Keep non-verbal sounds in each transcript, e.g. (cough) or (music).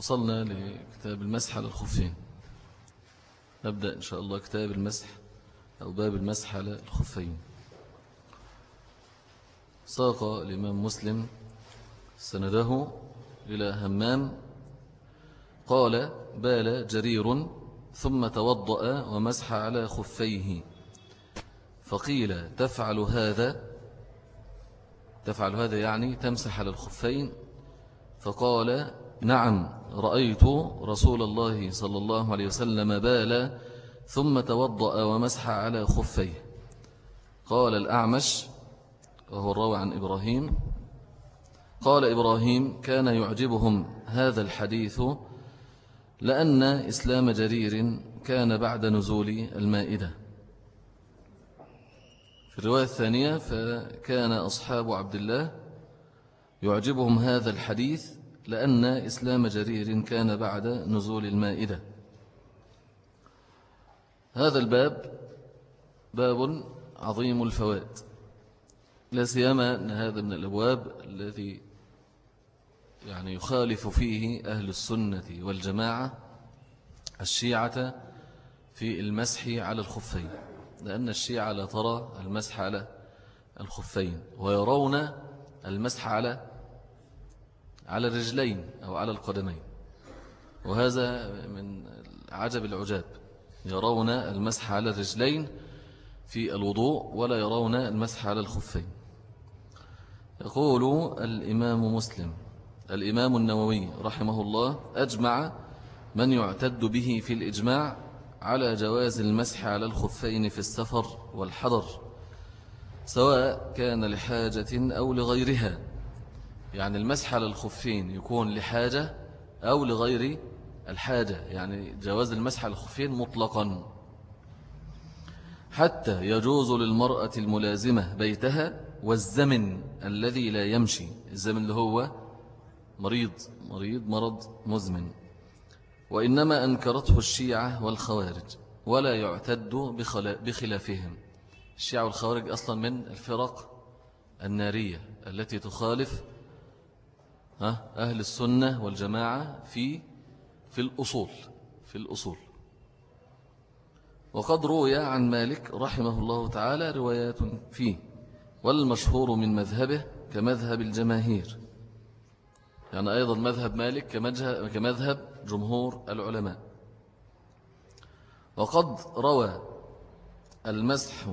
وصلنا لكتاب المسح على الخفين. نبدأ إن شاء الله كتاب المسح أو باب المسح على الخفين. ساق الإمام مسلم سنده إلى همام قال بال جرير ثم توضأ ومسح على خفيه. فقيل تفعل هذا؟ تفعل هذا يعني تمسح على الخفين. فقال نعم رأيت رسول الله صلى الله عليه وسلم بال ثم توضأ ومسح على خفيه. قال الأعمش وهو الراوي عن إبراهيم قال إبراهيم كان يعجبهم هذا الحديث لأن إسلام جرير كان بعد نزول المائدة. في الرواية الثانية فكان أصحاب عبد الله يعجبهم هذا الحديث لأن إسلام جرير كان بعد نزول المائدة. هذا الباب باب عظيم الفوائد. لا سيما أن هذا من الأبواب الذي يعني يخالف فيه أهل السنة والجماعة الشيعة في المسح على الخفين. لأن الشيعة لا ترى المسح على الخفين ويرون المسح على على الرجلين أو على القدمين. وهذا من عجب العجاب. يرون المسح على الرجلين في الوضوء ولا يرون المسح على الخفين. يقول الإمام مسلم الإمام النووي رحمه الله أجمع من يعتد به في الإجماع على جواز المسح على الخفين في السفر والحضر سواء كان لحاجة أو لغيرها. يعني المسح على الخفين يكون لحاجة أو لغير الحاجة يعني جواز المسح على الخفين مطلقا. حتى يجوز للمرأة الملازمة بيتها والزمن الذي لا يمشي الزمن اللي هو مريض مريض مرض مزمن. وإنما أنكرته الشيعة والخوارج ولا يعتد بخلافهم. الشيعة والخوارج أصلا من الفرق النارية التي تخالف أهل السنة والجماعة في في الأصول في الأصول. وقد روي عن مالك رحمه الله تعالى روايات فيه والمشهور من مذهبه كمذهب الجماهير. يعني أيضا مذهب مالك كمذهب جمهور العلماء. وقد روى المسح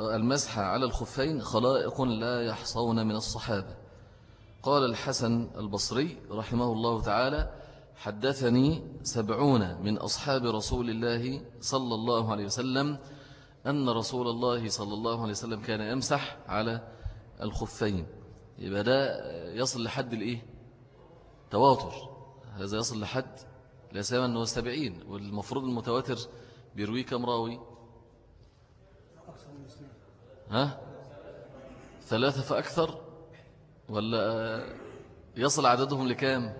المسح على الخفين خلائق لا يحصون من الصحابة. قال الحسن البصري رحمه الله تعالى حدثني سبعون من أصحاب رسول الله صلى الله عليه وسلم أن رسول الله صلى الله عليه وسلم كان يمسح على الخفين. يبقى ده يصل لحد الإيه؟ تواتر. هذا يصل لحد لا سيما أنه سبعين والمفروض المتواتر بيروي كم راوي؟ ها؟ ثلاثة فأكثر؟ ولا يصل عددهم لكام؟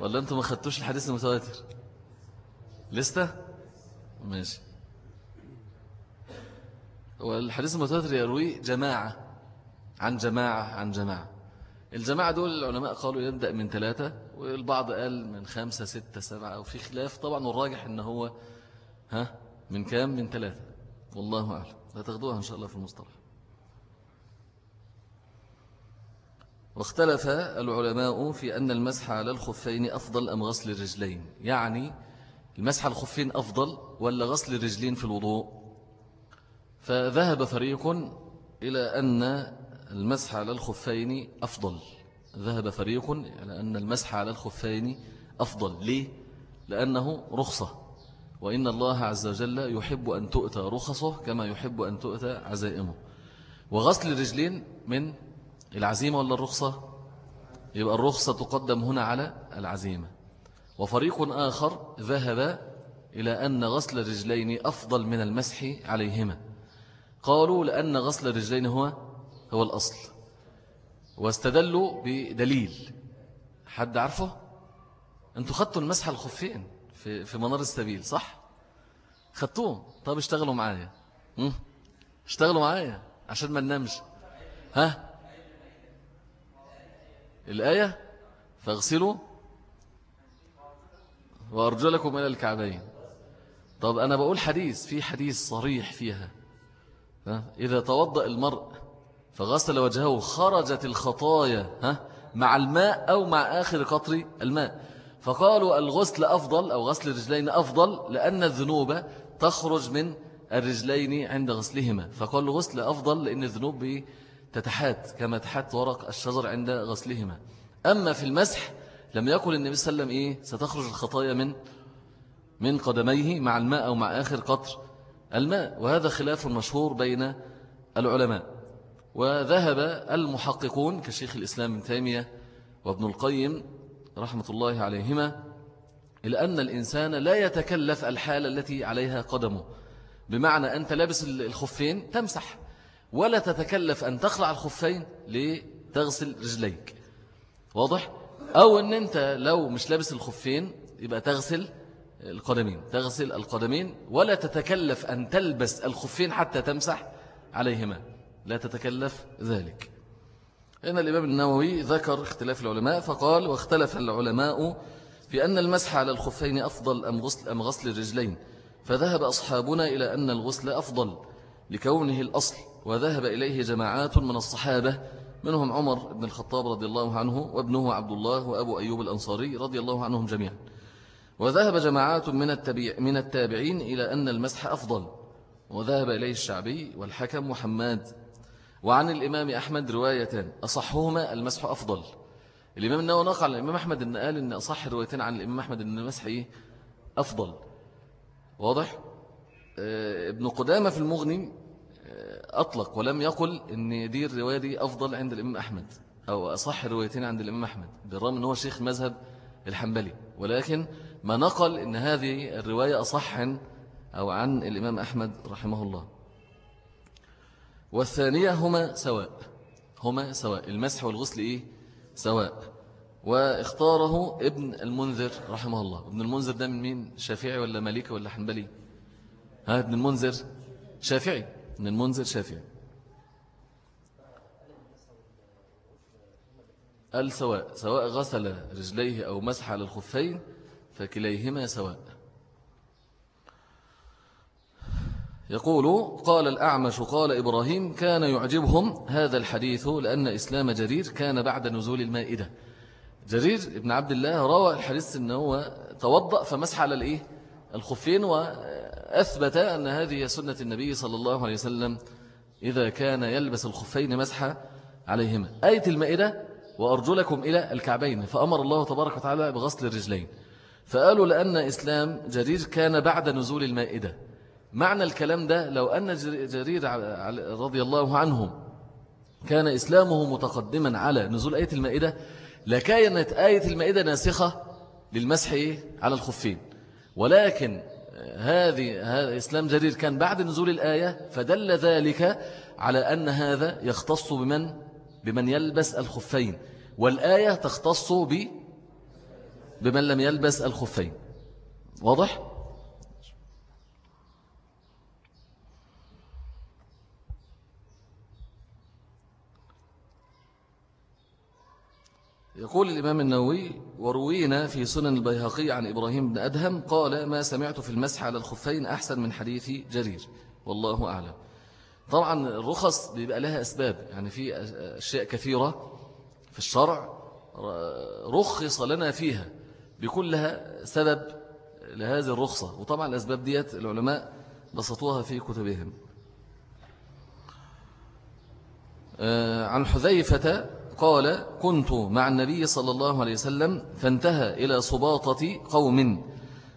ولا أنتم ما خدتوش الحديث المتواتر؟ لسه ماشي. والحديث المتواتر يروي جماعة عن جماعة عن جماعة. الجماعة دول العلماء قالوا يبدأ من ثلاثة والبعض قال من خمسة ستة سبعة وفي خلاف طبعا والراجح إن هو ها من كام؟ من ثلاثة. والله أعلم. لا تاخدوها إن شاء الله في المصطلح. واختلف العلماء في أن المسح على الخفين أفضل أم غسل الرجلين. يعني المسح على الخفين أفضل ولا غسل الرجلين في الوضوء؟ فذهب فريق إلى أن المسح على الخفين أفضل. ذهب فريق إلى أن المسح على الخفين أفضل. ليه؟ لأنه رخصة. وإن الله عز وجل يحب أن تؤتى رخصه كما يحب أن تؤتى عزائمه. وغسل الرجلين من العزيمة ولا الرخصة؟ يبقى الرخصة تقدم هنا على العزيمة. وفريق آخر ذهب إلى أن غسل الرجلين أفضل من المسح عليهما. قالوا لأن غسل الرجلين هو هو الأصل. واستدلوا بدليل. حد عارفه؟ أنتوا خدتوا المسح الخفين في, في منار السبيل صح؟ خدتوه طب اشتغلوا معايا. اشتغلوا معايا عشان ما ننامش. ها؟ الآية فاغسلوا وأرجلكم إلى الكعبين. طب أنا بقول حديث في حديث صريح فيها. إذا توضأ المرء فغسل وجهه خرجت الخطايا ها؟ مع الماء أو مع آخر قطر الماء. فقالوا الغسل أفضل أو غسل الرجلين أفضل لأن الذنوب تخرج من الرجلين عند غسلهما. فقال الغسل أفضل لأن الذنوب تتحات كما تحت ورق الشجر عند غسلهما. أما في المسح لم يقل النبي صلى الله عليه وسلم إيه؟ ستخرج الخطايا من من قدميه مع الماء أو مع آخر قطر الماء. وهذا خلاف مشهور بين العلماء. وذهب المحققون كشيخ الإسلام ابن تيمية وابن القيم رحمة الله عليهما إلى أن الإنسان لا يتكلف الحالة التي عليها قدمه. بمعنى أنت لابس الخفين تمسح. ولا تتكلف أن تخلع الخفين لتغسل رجليك. واضح؟ أو أن أنت لو مش لابس الخفين يبقى تغسل القدمين. تغسل القدمين ولا تتكلف أن تلبس الخفين حتى تمسح عليهما. لا تتكلف ذلك. إن الإمام النووي ذكر اختلاف العلماء فقال واختلف العلماء في أن المسح على الخفين أفضل أم غسل, أم غسل الرجلين. فذهب أصحابنا إلى أن الغسل أفضل لكونه الأصل. وذهب إليه جماعات من الصحابة منهم عمر بن الخطاب رضي الله عنه وابنه عبد الله وأبو أيوب الأنصاري رضي الله عنهم جميعا. وذهب جماعات من, من التابعين إلى أن المسح أفضل. وذهب إليه الشعبي والحكم محمد. وعن الإمام أحمد روايتان أصحهما المسح أفضل. الإمام النووي نقل عن الإمام أحمد أن قال أن أصح روايتين عن الإمام أحمد أن المسح إيه؟ أفضل. واضح؟ آه، ابن قدامة في المغني أطلق ولم يقل أن دي الرواية دي أفضل عند الإمام أحمد أو أصح روايتين عند الإمام أحمد بالرغم أنه شيخ مذهب الحنبلي. ولكن ما نقل أن هذه الرواية أصح أو عن الإمام أحمد رحمه الله. والثانية هما سواء هما سواء. المسح والغسل إيه؟ سواء. واختاره ابن المنذر رحمه الله. ابن المنذر ده من مين؟ شافعي ولا مالكي ولا حنبلي؟ ها ابن المنذر شافعي. ابن المنذر شافعي. قال سواء سواء غسل رجليه أو مسح على الخفين فكليهما سواء. يقول قال الأعمش قال إبراهيم كان يعجبهم هذا الحديث لأن إسلام جرير كان بعد نزول المائدة. جرير ابن عبد الله روى الحديث أنه توضأ فمسح على الإيه؟ الخفين وأثبت أن هذه سنة النبي صلى الله عليه وسلم إذا كان يلبس الخفين مسح عليهما. آية المائدة وأرجلكم إلى الكعبين. فأمر الله تبارك وتعالى بغسل الرجلين. فقالوا لأن إسلام جرير كان بعد نزول المائدة. معنى الكلام ده لو أن جرير رضي الله عنه كان إسلامه متقدما على نزول آية المائدة لكانت آية المائدة ناسخة للمسح على الخفين. ولكن هذه إسلام جرير كان بعد نزول الآية فدل ذلك على أن هذا يختص بمن؟ بمن يلبس الخفين. والآية تختص بمن لم يلبس الخفين. واضح؟ يقول الإمام النووي وروينا في سنن البيهقي عن إبراهيم بن أدهم قال ما سمعت في المسح على الخفين أحسن من حديث جرير. والله أعلم. طبعا الرخص بيبقى لها أسباب يعني في أشياء كثيرة في الشرع رخص لنا فيها بيكون لها سبب لهذه الرخصة وطبعا الأسباب ديت العلماء بسطوها في كتبهم. آه، عن حذيفة قال كنت مع النبي صلى الله عليه وسلم فانتهى إلى صباطة قوم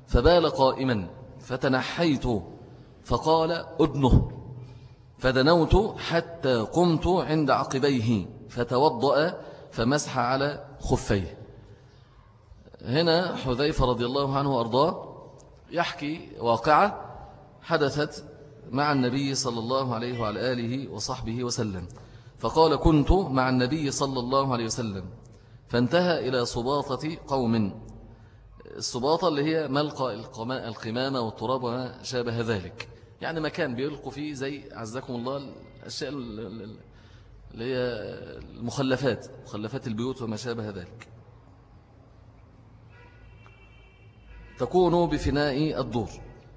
فبال قائما فتنحيت فقال أدنه فدنوت حتى قمت عند عقبيه فتوضأ فمسح على خفيه. هنا حذيفة رضي الله عنه وأرضاه يحكي واقعة حدثت مع النبي صلى الله عليه وعلى آله وصحبه وسلم. فقال كنت مع النبي صلى الله عليه وسلم فانتهى إلى صباطة قوم. الصباطة اللي هي ملقى القمامة والتراب وما شابه ذلك. يعني مكان بيلقوا فيه زي عزكم الله الأشياء اللي هي المخلفات مخلفات البيوت وما شابه ذلك. تكون بفناء الدور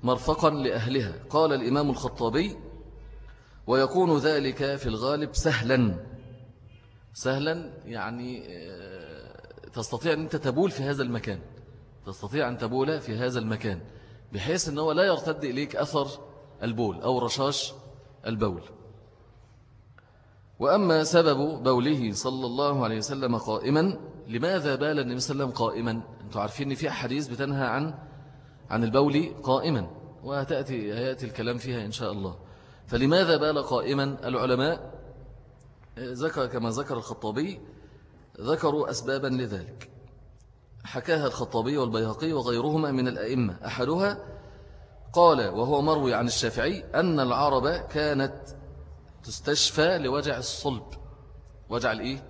مرفقا لأهلها. قال الإمام الخطابي ويكون ذلك في الغالب سهلا. سهلا يعني آه، تستطيع أن أنت تبول في هذا المكان. تستطيع أن تبول في هذا المكان بحيث أنه لا يرتد إليك أثر البول أو رشاش البول. وأما سبب بوله صلى الله عليه وسلم قائما لماذا بال النبي صلى الله عليه وسلم قائما؟ أنتم عارفين أن في أحاديث بتنهى عن عن البول قائما وتأتي يأتي الكلام فيها إن شاء الله. فلماذا بال قائما العلماء؟ ذكر كما ذكر الخطابي ذكروا أسبابا لذلك. حكاها الخطابي والبيهقي وغيرهما من الأئمة. أحدها قال وهو مروي عن الشافعي أن العرب كانت تستشفى لوجع الصلب. وجع الإيه؟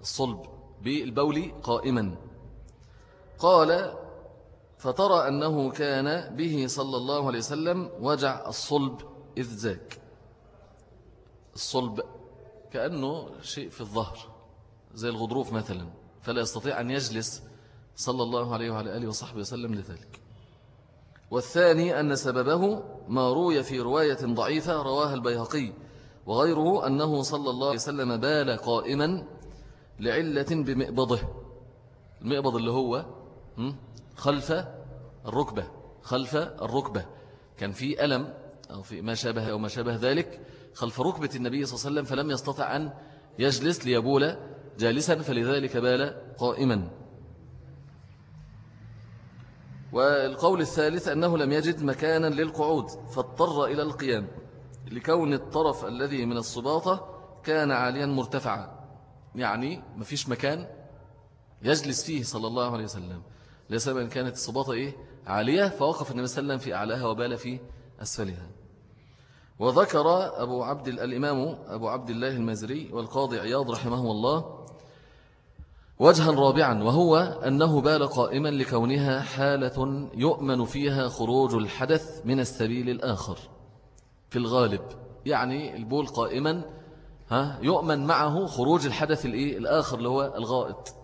الصلب بالبول قائما. قال فترى أنه كان به صلى الله عليه وسلم وجع الصلب إذ ذاك. الصلب كأنه شيء في الظهر زي الغضروف مثلا فلا يستطيع أن يجلس صلى الله عليه وعلى آله وصحبه وسلم لذلك. والثاني أن سببه ما روي في رواية ضعيفة رواها البيهقي وغيره أنه صلى الله عليه وسلم بال قائما لعلة بمئبضه المئبض اللي هو خلف الركبة خلف الركبة. كان في ألم أو في ما شابه أو ما شابه ذلك خلف ركبة النبي صلى الله عليه وسلم فلم يستطع أن يجلس ليبول جالسا فلذلك بال قائما. والقول الثالث أنه لم يجد مكانا للقعود فاضطر إلى القيام لكون الطرف الذي من الصباطة كان عاليا مرتفعا. يعني ما فيش مكان يجلس فيه صلى الله عليه وسلم. لسبب كانت الصباطة إيه؟ عالية فوقف النبي صلى الله عليه وسلم في أعلاها وبال في أسفلها. وذكر أبو عبد الإمام أبو عبد الله المزري والقاضي عياض رحمه الله وجها رابعا وهو أنه بال قائما لكونها حالة يؤمن فيها خروج الحدث من السبيل الآخر في الغالب. يعني البول قائما ها يؤمن معه خروج الحدث الآخر اللي هو الغائط.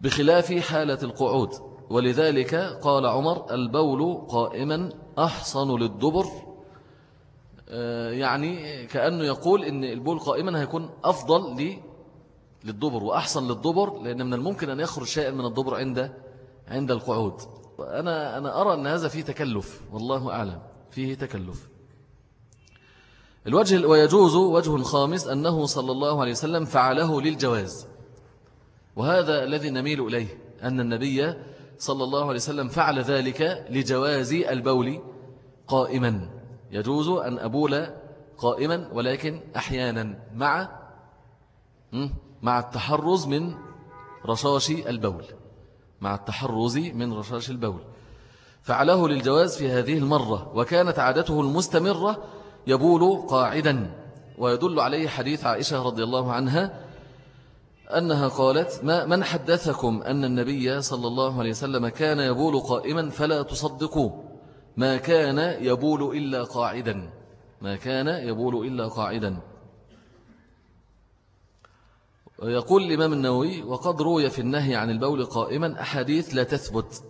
بخلاف حالة القعود. ولذلك قال عمر البول قائما أحصن للدبر يعني كأنه يقول إن البول قائما هيكون أفضل للدبر وأحسن للدبر لأن من الممكن أن يخرج شيء من الدبر عند عند القعود. أنا, أنا أرى أن هذا فيه تكلف والله أعلم فيه تكلف. الوجه ويجوز وجه خامس أنه صلى الله عليه وسلم فعله للجواز. وهذا الذي نميل إليه أن النبي صلى الله عليه وسلم فعل ذلك لجواز البول قائما. يجوز أن أبول قائما ولكن أحيانا مع مع التحرز من رشاش البول مع التحرز من رشاش البول. فعله للجواز في هذه المرة وكانت عادته المستمرة يبول قاعدا ويدل عليه حديث عائشة رضي الله عنها أنها قالت ما من حدثكم أن النبي صلى الله عليه وسلم كان يبول قائما فلا تصدقوا؟ ما كان يبول إلا قاعدا. ما كان يبول إلا قاعدا. يقول الإمام النووي وقد روي في النهي عن البول قائما أحاديث لا تثبت.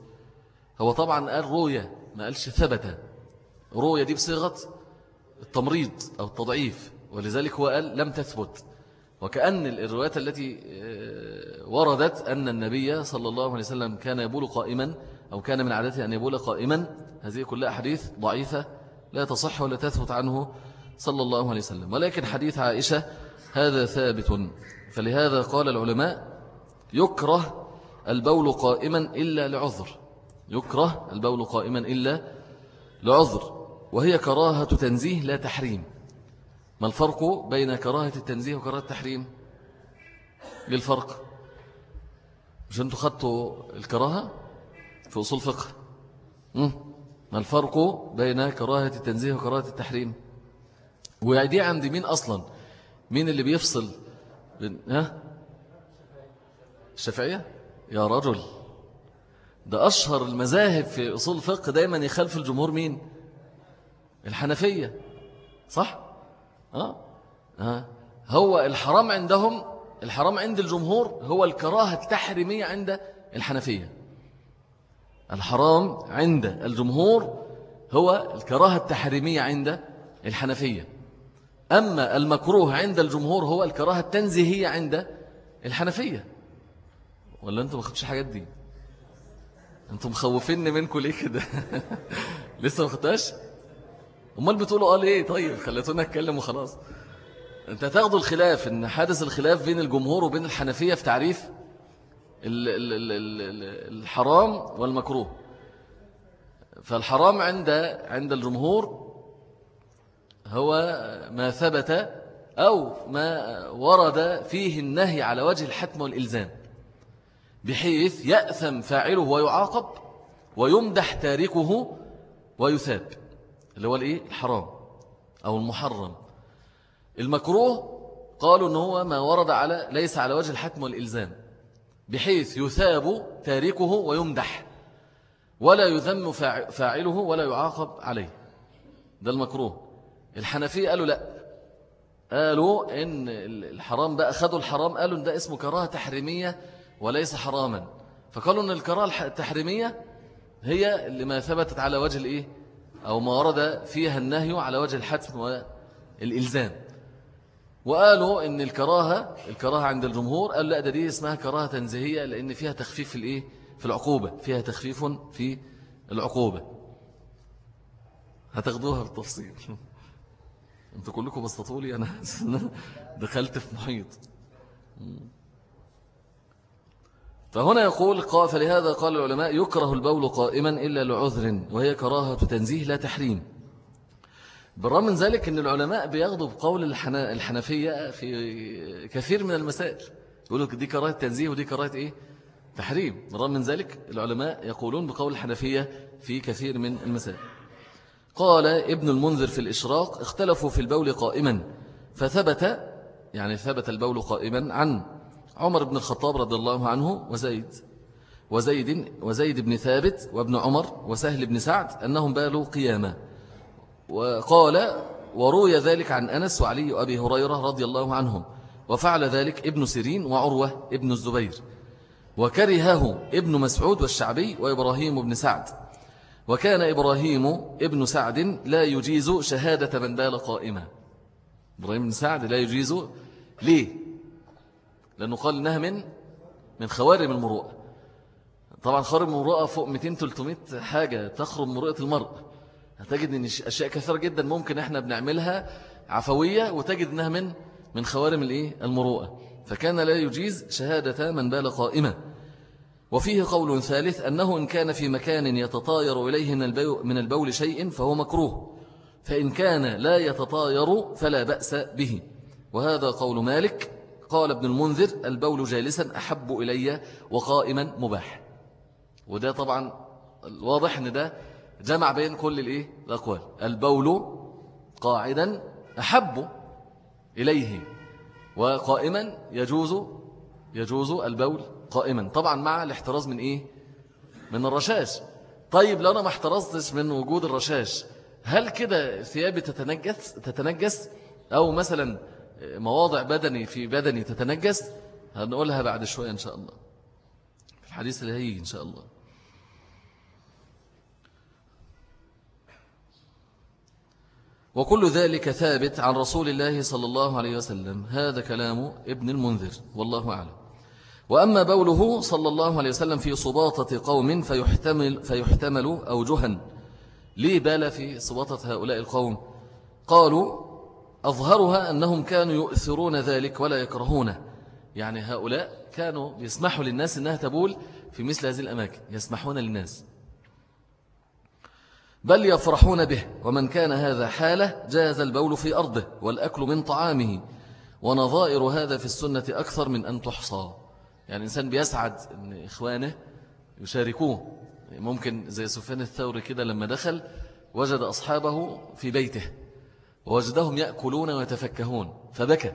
هو طبعا قال روية ما قالش ثبت. روية دي بصيغة التمريض أو التضعيف ولذلك هو قال لم تثبت. وكأن الروايات التي آه، وردت أن النبي صلى الله عليه وسلم كان يبول قائما أو كان من عادته أن يبول قائما. هذه كلها حديث ضعيفة لا تصح ولا تثبت عنه صلى الله عليه وسلم. ولكن حديث عائشة هذا ثابت. فلهذا قال العلماء يكره البول قائما إلا لعذر. يكره البول قائما إلا لعذر. وهي كراهة تنزيه لا تحريم. ما الفرق بين كراهة التنزيه وكراهة التحريم؟ للفرق. مش أنتوا خدتوا الكراهة؟ في أصول فقه ما الفرق بين كراهة التنزيه وكراهة التحريم؟ ودي عند مين أصلا؟ مين اللي بيفصل ها؟ الشافعية؟ يا رجل. ده أشهر المذاهب في أصول الفقه دايما يخالف الجمهور مين؟ الحنفية. صح؟ آه. آه. هو الحرام عندهم الحرام عند الجمهور هو الكراهة التحريمية عند الحنفية. الحرام عند الجمهور هو الكراهة التحريمية عند الحنفية. أما المكروه عند الجمهور هو الكراهة التنزيهية عند الحنفية. ولا أنتم ما خدتش حاجات دي؟ أنتم مخوفيني منكم ليه كده؟ (laughs) لسه ما خدتهاش؟ أمال بتقولوا قال إيه طيب خليتونا اتكلم وخلاص. أنت تاخدوا الخلاف إن حادث الخلاف بين الجمهور وبين الحنفية في تعريف الحرام والمكروه. فالحرام عند عند الجمهور هو ما ثبت أو ما ورد فيه النهي على وجه الحتم والإلزام بحيث يأثم فاعله ويعاقب ويمدح تاركه ويثاب اللي هو الإيه؟ الحرام أو المحرم. المكروه قالوا أنه هو ما ورد على ليس على وجه الحتم والإلزام. بحيث يثاب تاركه ويمدح ولا يذم فاعله ولا يعاقب عليه. ده المكروه. الحنفية قالوا لا. قالوا إن الحرام بقى خدوا الحرام قالوا إن ده اسمه كراهة تحريمية وليس حراما. فقالوا إن الكراهة التحريمية هي اللي ما ثبتت على وجه الإيه؟ أو ما ورد فيها النهي على وجه الحتم والإلزام. وقالوا إن الكراهة الكراهة عند الجمهور قالوا لا ده دي اسمها كراهة تنزيهية لأن فيها تخفيف في الإيه؟ في العقوبة فيها تخفيف في العقوبة. هتاخدوها بالتفصيل. (laughs) أنتوا كلكم بسطوا لي أنا (laughs) دخلت في محيط. فهنا يقول فلهذا قال العلماء يكره البول قائما إلا لعذر وهي كراهة تنزيه لا تحريم. بالرغم من ذلك أن العلماء بياخذوا بقول الحنفية في كثير من المسائل. يقولوا دي كراهة تنزيه ودي كراهة إيه؟ تحريم. بالرغم من ذلك العلماء يقولون بقول الحنفية في كثير من المسائل. قال ابن المنذر في الإشراق اختلفوا في البول قائما. فثبت يعني ثبت البول قائما عن عمر بن الخطاب رضي الله عنه وزيد. وزيد وزيد بن ثابت وابن عمر وسهل بن سعد أنهم بالوا قياما. وقال وروي ذلك عن أنس وعلي وأبي هريرة رضي الله عنهم وفعل ذلك ابن سيرين وعروة ابن الزبير وكرهه ابن مسعود والشعبي وإبراهيم بن سعد وكان إبراهيم ابن سعد لا يجيز شهادة من بال قائمة إبراهيم بن سعد لا يجيز ليه؟ لأنه قال إنها من من خوارم المروءة. طبعا خوارم المروءة فوق 200-300 حاجة تخرم مروءة المرء. هتجد أن أشياء كثيرة جدا ممكن إحنا بنعملها عفوية وتجد أنها من من خوارم الإيه؟ المروءة. فكان لا يجيز شهادة من بال قائمة. وفيه قول ثالث أنه إن كان في مكان يتطاير إليه من البول شيء فهو مكروه. فإن كان لا يتطاير فلا بأس به. وهذا قول مالك. قال ابن المنذر البول جالسا أحب إلي وقائما مباح. وده طبعا واضح أن ده جمع بين كل الإيه؟ الأقوال. البول قاعدا أحب إليه وقائما يجوز يجوز البول قائما. طبعا مع الاحتراز من إيه؟ من الرشاش. طيب لو أنا ما احترزتش من وجود الرشاش هل كده ثيابي تتنجس تتنجس؟ أو مثلا مواضع بدني في بدني تتنجس؟ هنقولها بعد شوية إن شاء الله. في الحديث اللي هيجي إن شاء الله. وكل ذلك ثابت عن رسول الله صلى الله عليه وسلم. هذا كلام ابن المنذر والله أعلم. وأما بوله صلى الله عليه وسلم في صباطة قوم فيحتمل, فيحتمل أوجها. ليه بال في صباطة هؤلاء القوم؟ قالوا أظهرها أنهم كانوا يؤثرون ذلك ولا يكرهونه. يعني هؤلاء كانوا يسمحوا للناس أنها تبول في مثل هذه الأماكن يسمحون للناس. بل يفرحون به ومن كان هذا حاله جاز البول في أرضه والأكل من طعامه. ونظائر هذا في السنة أكثر من أن تحصى. يعني الإنسان بيسعد أن إخوانه يشاركوه. ممكن زي سفيان الثوري كده لما دخل وجد أصحابه في بيته ووجدهم يأكلون ويتفكهون فبكى.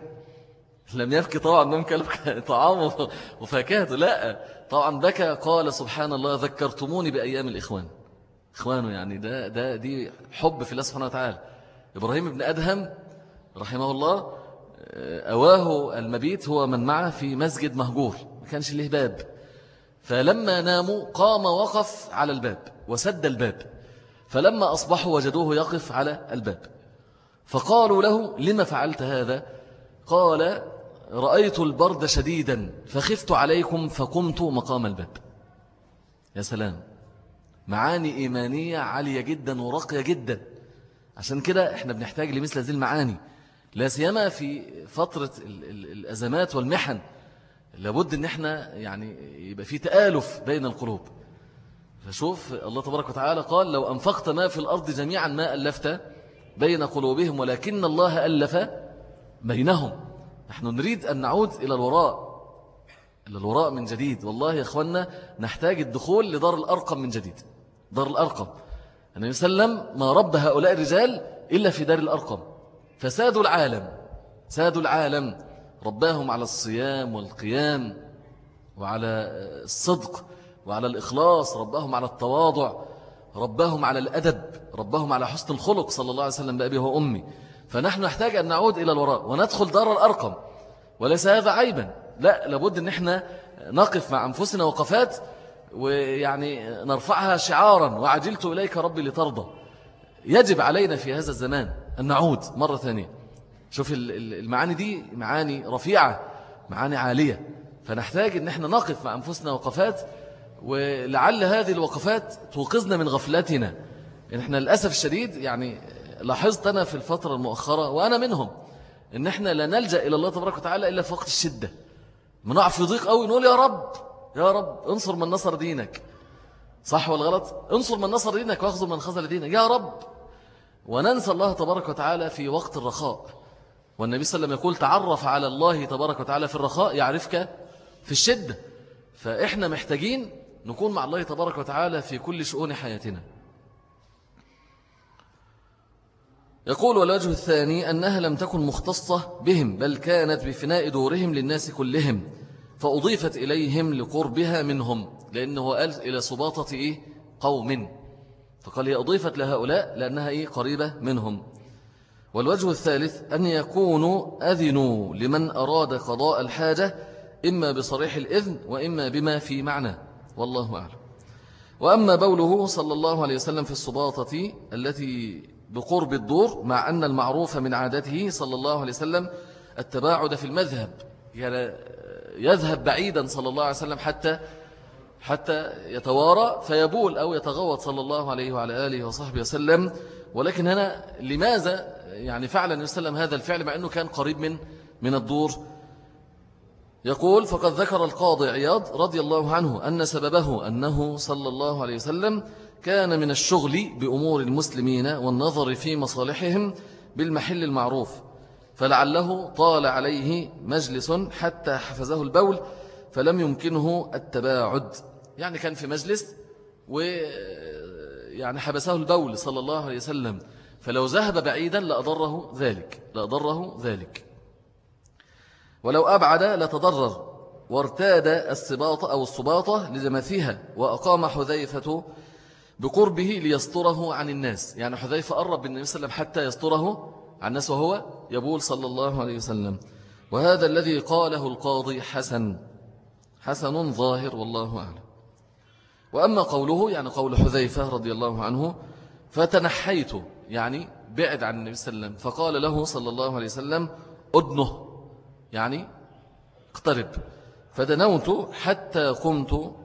لم يبكي طبعا من كلب طعام وفاكهته لا. طبعا بكى قال سبحان الله ذكرتموني بأيام الإخوان. إخوانه يعني ده, ده دي حب في الله سبحانه وتعالى. إبراهيم بن أدهم رحمه الله أواه المبيت هو من معه في مسجد مهجور ما كانش له باب. فلما ناموا قام وقف على الباب وسد الباب. فلما أصبحوا وجدوه يقف على الباب. فقالوا له لما فعلت هذا؟ قال رأيت البرد شديدا فخفت عليكم فقمت مقام الباب. يا سلام. معاني إيمانية عالية جدا وراقية جدا. عشان كده إحنا بنحتاج لمثل هذه المعاني. لا سيما في فترة الأزمات والمحن. لابد إن إحنا يعني يبقى في تآلف بين القلوب. فشوف الله تبارك وتعالى قال لو أنفقت ما في الأرض جميعا ما ألفت بين قلوبهم ولكن الله ألف بينهم. نحن نريد أن نعود إلى الوراء. إلى الوراء من جديد. والله يا أخوانا نحتاج الدخول لدار الأرقم من جديد. دار الأرقم. النبي صلى الله عليه وسلم ما رب هؤلاء الرجال إلا في دار الأرقم. فسادوا العالم. سادوا العالم. رباهم على الصيام والقيام وعلى الصدق وعلى الإخلاص. رباهم على التواضع. رباهم على الأدب. رباهم على حسن الخلق صلى الله عليه وسلم بأبي وأمي فنحن نحتاج أن نعود إلى الوراء وندخل دار الأرقم. وليس هذا عيبا. لا لابد أن إحنا نقف مع أنفسنا وقفات ويعني نرفعها شعارا وعجلت إليك ربي لترضى. يجب علينا في هذا الزمان أن نعود مرة ثانية. شوف المعاني دي معاني رفيعة معاني عالية. فنحتاج أن إحنا نقف مع أنفسنا وقفات ولعل هذه الوقفات توقظنا من غفلتنا. إن إحنا للأسف الشديد يعني لاحظت أنا في الفترة المؤخرة وأنا منهم إن إحنا لا نلجأ إلى الله تبارك وتعالى إلا في وقت الشدة. منع في ضيق قوي نقول يا رب يا رب انصر من نصر دينك. صح ولا غلط؟ انصر من نصر دينك واخذ من خذل دينك. يا رب وننسى الله تبارك وتعالى في وقت الرخاء. والنبي صلى الله عليه وسلم يقول تعرف على الله تبارك وتعالى في الرخاء يعرفك في الشدة فإحنا محتاجين نكون مع الله تبارك وتعالى في كل شؤون حياتنا. يقول والوجه الثاني أنها لم تكن مختصة بهم بل كانت بفناء دورهم للناس كلهم. فأضيفت إليهم لقربها منهم لأنه قال إلى سباطة إيه؟ قوم. فقال هي أضيفت لهؤلاء لأنها إيه؟ قريبة منهم. والوجه الثالث أن يكونوا أذنوا لمن أراد قضاء الحاجة إما بصريح الإذن وإما بما في معنى. والله أعلم. وأما بوله صلى الله عليه وسلم في الصباطة التي بقرب الدور مع أن المعروف من عادته صلى الله عليه وسلم التباعد في المذهب. يعني يذهب بعيدا صلى الله عليه وسلم حتى حتى يتوارى فيبول أو يتغوط صلى الله عليه وعلى آله وصحبه وسلم. ولكن هنا لماذا يعني فعلا يسلم هذا الفعل مع أنه كان قريب من من الدور؟ يقول فقد ذكر القاضي عياض رضي الله عنه أن سببه أنه صلى الله عليه وسلم كان من الشغل بأمور المسلمين والنظر في مصالحهم بالمحل المعروف فلعله طال عليه مجلس حتى حفزه البول فلم يمكنه التباعد. يعني كان في مجلس ويعني حبسه البول صلى الله عليه وسلم. فلو ذهب بعيدا لأضره ذلك لأضره ذلك. ولو أبعد لتضرر وارتاد السباطة أو الصباطة لجمثها وأقام حذيفة بقربه ليستره عن الناس. يعني حذيفة قرب بالنبي صلى الله عليه وسلم حتى يستره عن الناس وهو يبول صلى الله عليه وسلم وهذا الذي قاله القاضي حسن حسن ظاهر والله أعلم. وأما قوله يعني قول حذيفة رضي الله عنه فتنحيت يعني بعد عن النبي صلى الله عليه وسلم فقال له صلى الله عليه وسلم أدنه يعني اقترب فدنوت حتى قمت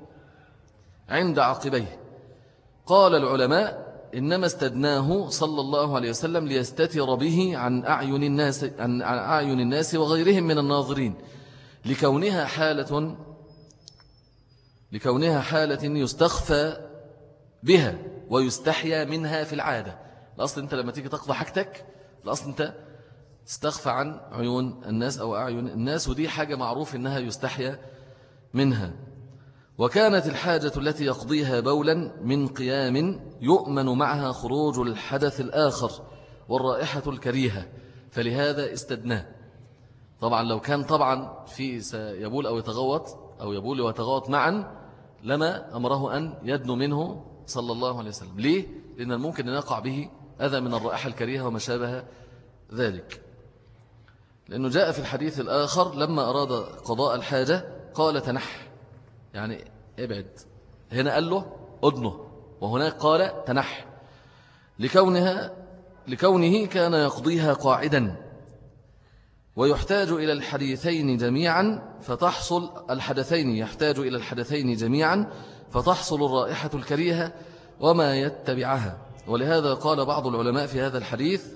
عند عقبيه. قال العلماء إنما استدناه صلى الله عليه وسلم ليستتر به عن أعين الناس, عن أعين الناس وغيرهم من الناظرين. لكونها حالة لكونها حالة يستخفى بها ويستحيا منها في العادة. الأصل أنت لما تيجي تقضى حاجتك الأصل أنت تستخفى عن عيون الناس أو أعين الناس ودي حاجة معروف أنها يستحيا منها. وكانت الحاجة التي يقضيها بولا من قيام يؤمن معها خروج الحدث الآخر والرائحة الكريهة فلهذا استدناه. طبعا لو كان طبعا في سيبول أو يتغوط أو يبول ويتغوط معا لما أمره أن يدنو منه صلى الله عليه وسلم. ليه؟ لأن ممكن أن يقع به أذى من الرائحة الكريهة وما شابه ذلك. لأنه جاء في الحديث الآخر لما أراد قضاء الحاجة قال تنح. يعني ابعد. هنا قال له أدنه وهناك قال تنح. لكونها لكونه كان يقضيها قاعدا ويحتاج إلى الحديثين جميعا فتحصل الحدثين يحتاج إلى الحدثين جميعا فتحصل الرائحة الكريهة وما يتبعها. ولهذا قال بعض العلماء في هذا الحديث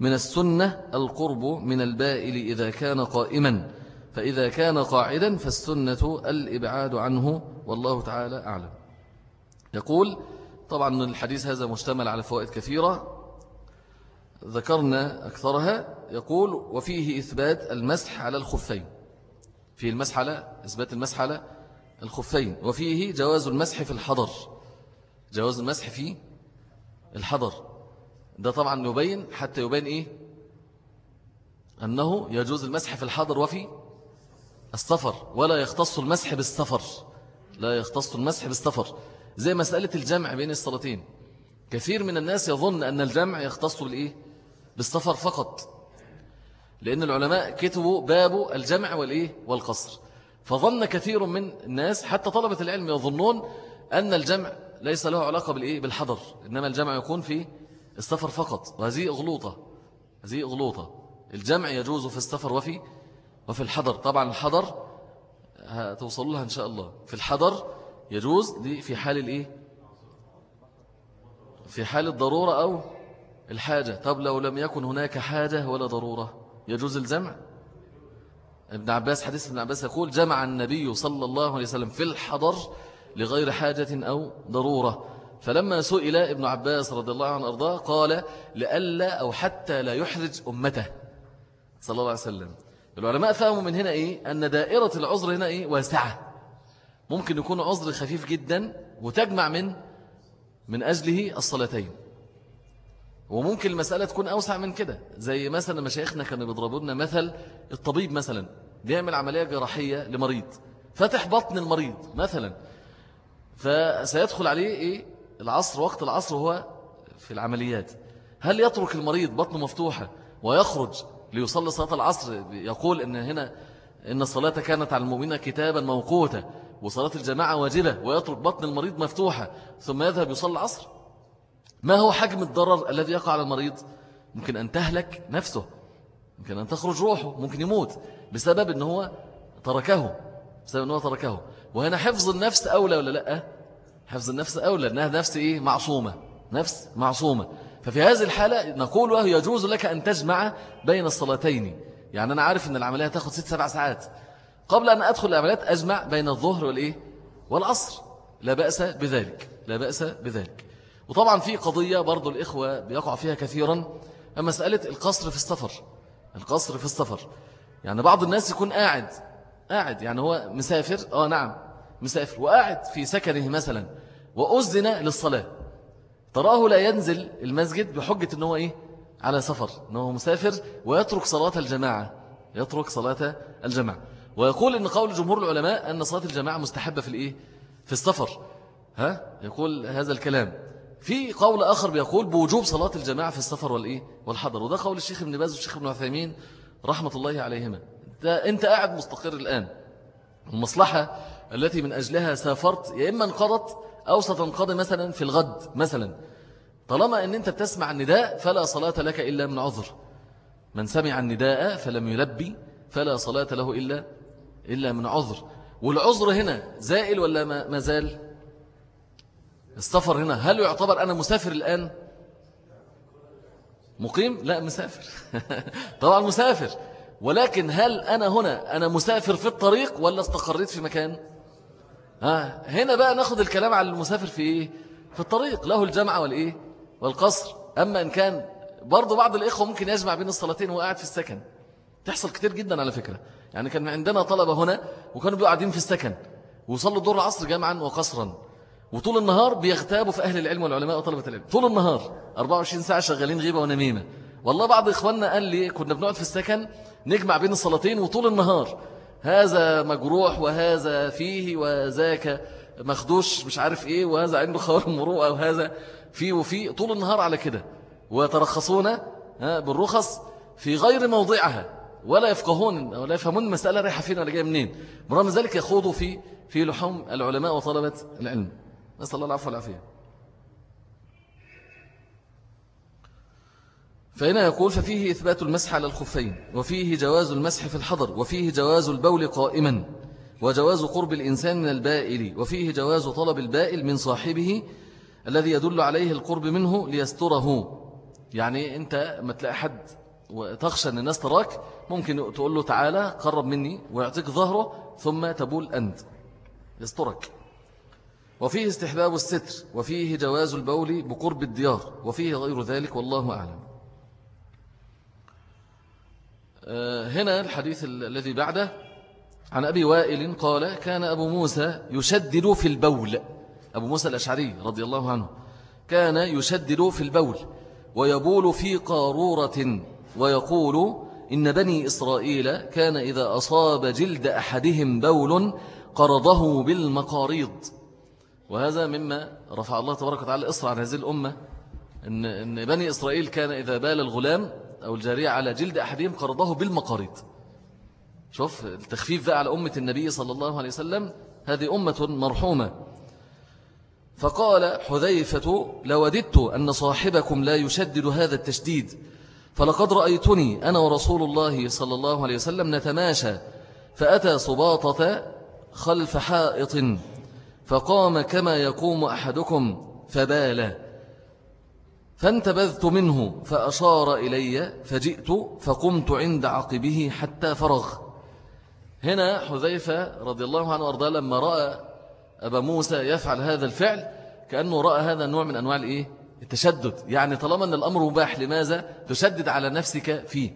من السنة القرب من البائل إذا كان قائما. فإذا كان قاعدا فالسنة الإبعاد عنه والله تعالى أعلم. يقول طبعا الحديث هذا مشتمل على فوائد كثيرة ذكرنا أكثرها. يقول وفيه إثبات المسح على الخفين. فيه المسح على إثبات المسح على الخفين. وفيه جواز المسح في الحضر. جواز المسح في الحضر. ده طبعا يبين حتى يبين إيه؟ أنه يجوز المسح في الحضر وفي السفر ولا يختص المسح بالسفر. لا يختص المسح بالسفر. زي مسألة الجمع بين الصلاتين. كثير من الناس يظن أن الجمع يختص بالإيه؟ بالسفر فقط. لأن العلماء كتبوا باب الجمع والإيه؟ والقصر. فظن كثير من الناس حتى طلبة العلم يظنون أن الجمع ليس له علاقة بالإيه؟ بالحضر. إنما الجمع يكون في السفر فقط. وهذه أغلوطة هذه أغلوطة الجمع يجوز في السفر وفي وفي الحضر. طبعا الحضر هتوصل لها إن شاء الله. في الحضر يجوز دي في حال الإيه؟ في حال الضرورة أو الحاجة. طب لو لم يكن هناك حاجة ولا ضرورة يجوز الجمع؟ ابن عباس حديث ابن عباس يقول جمع النبي صلى الله عليه وسلم في الحضر لغير حاجة أو ضرورة. فلما سئل ابن عباس رضي الله عنه أرضاه قال لألا أو حتى لا يحرج أمته. صلى الله عليه وسلم. العلماء فهموا من هنا إيه؟ أن دائرة العذر هنا إيه؟ واسعة. ممكن يكون عذر خفيف جدا وتجمع من من أجله الصلاتين. وممكن المسألة تكون أوسع من كده. زي مثلا مشايخنا كانوا بيضربوا لنا مثل الطبيب مثلا بيعمل عملية جراحية لمريض فتح بطن المريض مثلا فسيدخل عليه إيه؟ العصر وقت العصر هو في العمليات. هل يترك المريض بطنه مفتوحة ويخرج ليصلي صلاة العصر. يقول إن هنا إن الصلاة كانت على المؤمنين كتابا موقوتا وصلاة الجماعة واجبة ويترك بطن المريض مفتوحة ثم يذهب يصلي العصر. ما هو حجم الضرر الذي يقع على المريض؟ ممكن أن تهلك نفسه ممكن أن تخرج روحه ممكن يموت بسبب أنه هو تركه بسبب أنه تركه. وهنا حفظ النفس أولى ولا لأ؟ حفظ النفس أولى أنها نفس إيه؟ معصومة. نفس معصومة. ففي هذه الحالة نقول يجوز لك أن تجمع بين الصلاتين. يعني أنا عارف أن العملية تأخذ ست سبع ساعات. قبل أن أدخل العمليات أجمع بين الظهر والإيه؟ والعصر. لا بأس بذلك. لا بأس بذلك. وطبعا في قضية برضو الإخوة بيقع فيها كثيرا مسألة القصر في السفر. القصر في السفر. يعني بعض الناس يكون قاعد. قاعد. يعني هو مسافر. آه نعم. مسافر. وقاعد في سكنه مثلا. وأذن للصلاة. تراه لا ينزل المسجد بحجة أنه إيه؟ على سفر أنه مسافر ويترك صلاة الجماعة يترك صلاة الجماعة. ويقول أن قول جمهور العلماء أن صلاة الجماعة مستحبة في الإيه؟ في السفر. ها؟ يقول هذا الكلام. في قول آخر بيقول بوجوب صلاة الجماعة في السفر والإيه؟ والحضر. وده قول الشيخ ابن باز والشيخ ابن عثيمين رحمة الله عليهما. أنت قاعد مستقر الآن. المصلحة التي من أجلها سافرت يا إما انقضت أو ستنقضي مثلا في الغد مثلا. طالما أن أنت بتسمع النداء فلا صلاة لك إلا من عذر. من سمع النداء فلم يلبي فلا صلاة له إلا إلا من عذر. والعذر هنا زائل ولا ما زال؟ السفر هنا. هل يعتبر أنا مسافر الآن؟ مقيم؟ لا مسافر. (laughs) طبعا مسافر. ولكن هل أنا هنا أنا مسافر في الطريق ولا استقريت في مكان؟ ها هنا بقى ناخد الكلام على المسافر في إيه؟ في الطريق له الجمع والإيه؟ والقصر. أما إن كان برضو بعض الإخوة ممكن يجمع بين الصلاتين وهو قاعد في السكن. تحصل كتير جدا على فكرة. يعني كان عندنا طلبة هنا وكانوا بيقعدين في السكن. وصلوا دور العصر جمعا وقصرا. وطول النهار بيغتابوا في أهل العلم والعلماء وطلبة العلم. طول النهار 24 ساعة شغالين غيبة ونميمة. والله بعض إخواننا قال لي كنا بنقعد في السكن نجمع بين الصلاتين وطول النهار. هذا مجروح وهذا فيه وذاك مخدوش مش عارف إيه وهذا عنده خوار مروءة وهذا فيه وفيه طول النهار على كده. ويترخصون بالرخص في غير موضعها. ولا يفقهون ولا يفهمون المسألة رايحة فين ولا جاية منين. برغم ذلك يخوضوا في في لحوم العلماء وطلبة العلم. نسأل الله العفو والعافية. فهنا يقول ففيه إثبات المسح على الخفين وفيه جواز المسح في الحضر وفيه جواز البول قائما وجواز قرب الإنسان من البائل وفيه جواز طلب البائل من صاحبه الذي يدل عليه القرب منه ليستره. يعني أنت ما تلاقي حد وتخشى أن الناس تراك ممكن تقول له تعالى قرب مني ويعطيك ظهره ثم تبول أنت. يسترك. وفيه استحباب الستر وفيه جواز البول بقرب الديار وفيه غير ذلك والله أعلم. هنا الحديث الذي بعده. عن أبي وائل قال كان أبو موسى يشدد في البول. أبو موسى الأشعري رضي الله عنه. كان يشدد في البول ويبول في قارورة ويقول إن بني إسرائيل كان إذا أصاب جلد أحدهم بول قرضه بالمقاريض. وهذا مما رفع الله تبارك وتعالى إصر عن هذه الأمة إن, إن بني إسرائيل كان إذا بال الغلام أو الجارية على جلد أحدهم قرضه بالمقاريض. شوف التخفيف بقى على أمة النبي صلى الله عليه وسلم هذه أمة مرحومة. فقال حذيفة لوددت أن صاحبكم لا يشدد هذا التشديد فلقد رأيتني أنا ورسول الله صلى الله عليه وسلم نتماشى فأتى صباطة خلف حائط فقام كما يقوم أحدكم فبال فانتبذت منه فأشار إلي فجئت فقمت عند عقبه حتى فرغ. هنا حذيفة رضي الله عنه وأرضاه لما رأى أبا موسى يفعل هذا الفعل كأنه رأى هذا النوع من أنواع الإيه؟ التشدد. يعني طالما أن الأمر مباح لماذا؟ تشدد على نفسك فيه.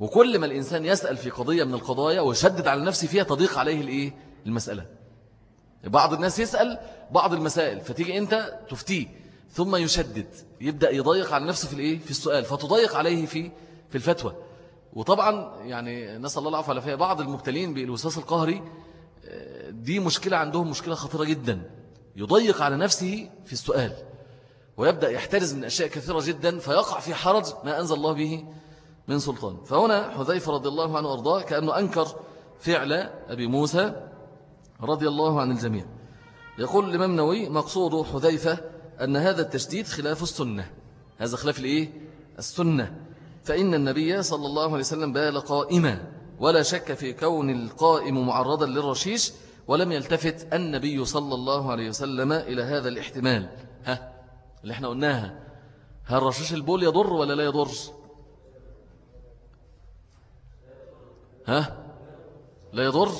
وكل ما الإنسان يسأل في قضية من القضايا ويشدد على نفسه فيها تضيق عليه الإيه؟ المسألة. بعض الناس يسأل بعض المسائل فتيجي أنت تفتيه. ثم يشدد. يبدأ يضيق على نفسه في الإيه؟ في السؤال. فتضيق عليه في في الفتوى. وطبعا يعني نسأل الله العفو فيها. بعض المبتلين بالوسواس القهري دي مشكلة عندهم مشكلة خطيرة جدا. يضيق على نفسه في السؤال. ويبدأ يحترز من أشياء كثيرة جدا فيقع في حرج ما أنزل الله به من سلطان. فهنا حذيفة رضي الله عنه وأرضاه كأنه أنكر فعل أبي موسى رضي الله عن الجميع. يقول الإمام نووي مقصود حذيفة أن هذا التشديد خلاف السنة. هذا خلاف الإيه؟ السنة. فإن النبي صلى الله عليه وسلم بال قائما ولا شك في كون القائم معرضا للرشيش ولم يلتفت النبي صلى الله عليه وسلم إلى هذا الاحتمال. ها اللي إحنا قلناها. هل رشيش البول يضر ولا لا يضر ها؟ لا يضر؟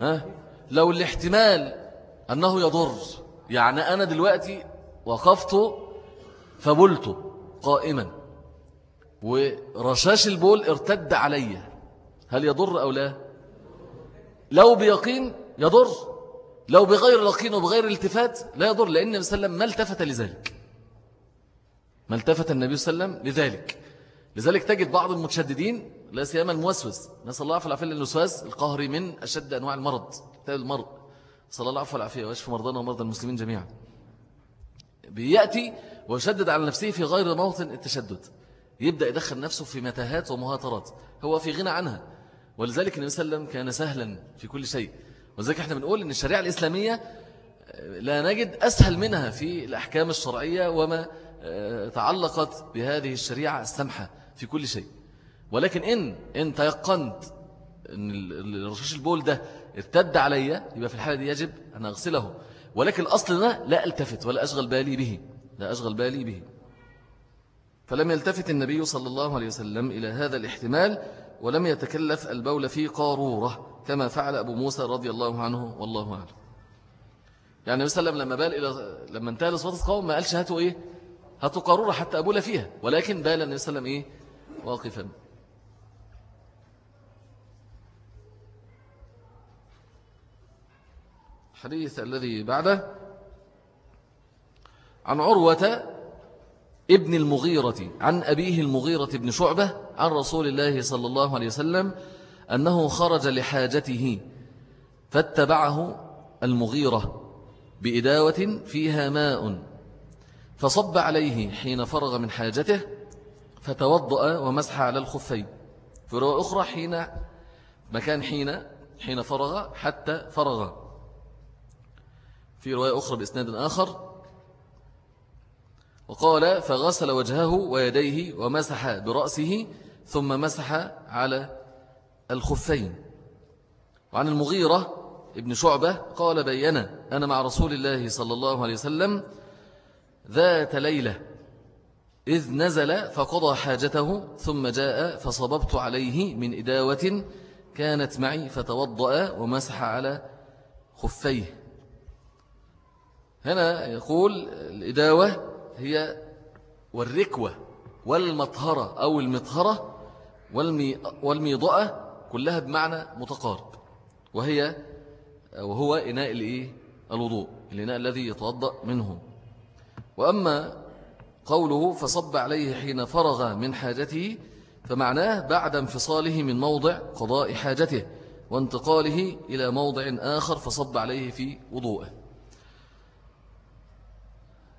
ها؟ لو الاحتمال أنه يضر. يعني أنا دلوقتي وقفت فبلت قائما ورشاش البول ارتد علي هل يضر أو لا؟ لو بيقين يضر لو بغير يقين وبغير التفات لا يضر لأن النبي صلى الله عليه وسلم ما التفت لذلك. ما التفت النبي صلى الله عليه وسلم لذلك. لذلك تجد بعض المتشددين لا سيما الموسوس نسأل الله عفو العافية الوسواس القهري من أشد أنواع المرض المرض. صلى الله عفو العافية ويشفي مرضانا ومرضى المسلمين جميعا. بيأتي ويشدد على نفسه في غير موطن التشدد. يبدأ يدخل نفسه في متاهات ومهاترات. هو في غنى عنها. ولذلك النبي صلى الله عليه وسلم كان سهلا في كل شيء. ولذلك إحنا بنقول إن الشريعة الإسلامية آه، لا نجد أسهل منها في الأحكام الشرعية وما آه، تعلقت بهذه الشريعة السمحة في كل شيء. ولكن إن إن تيقنت أن الرشاش البول ده ارتد علي يبقى في الحالة دي يجب أن أغسله. ولكن الأصل ده لا ألتفت ولا أشغل بالي به لا أشغل بالي به. فلم يلتفت النبي صلى الله عليه وسلم إلى هذا الاحتمال ولم يتكلف البول في قارورة كما فعل أبو موسى رضي الله عنه والله أعلم. يعني النبي صلى الله عليه وسلم لما بال إلى لما انتهى لصفات القوم ما قالش هاتوا إيه؟ هاتوا قارورة حتى أبول فيها. ولكن بال النبي صلى الله عليه وسلم إيه؟ واقفا. الحديث الذي بعده. عن عروة ابن المغيرة عن أبيه المغيرة بن شعبة عن رسول الله صلى الله عليه وسلم أنه خرج لحاجته فاتبعه المغيرة بإداوة فيها ماء فصب عليه حين فرغ من حاجته فتوضأ ومسح على الخفين في رواية أخرى حين مكان حين حين فرغ حتى فرغ. في رواية أخرى بإسناد آخر وقال فغسل وجهه ويديه ومسح برأسه ثم مسح على الخفين. وعن المغيرة ابن شعبة قال بينا أنا مع رسول الله صلى الله عليه وسلم ذات ليلة إذ نزل فقضى حاجته ثم جاء فصببت عليه من إداوة كانت معي فتوضأ ومسح على خفيه. هنا يقول الإداوة هي والركوة والمطهرة أو المطهرة والميضأة كلها بمعنى متقارب وهي وهو إناء الإيه؟ الوضوء الإناء الذي يتوضأ منه وأما قوله فصب عليه حين فرغ من حاجته فمعناه بعد انفصاله من موضع قضاء حاجته وانتقاله إلى موضع آخر فصب عليه في وضوءه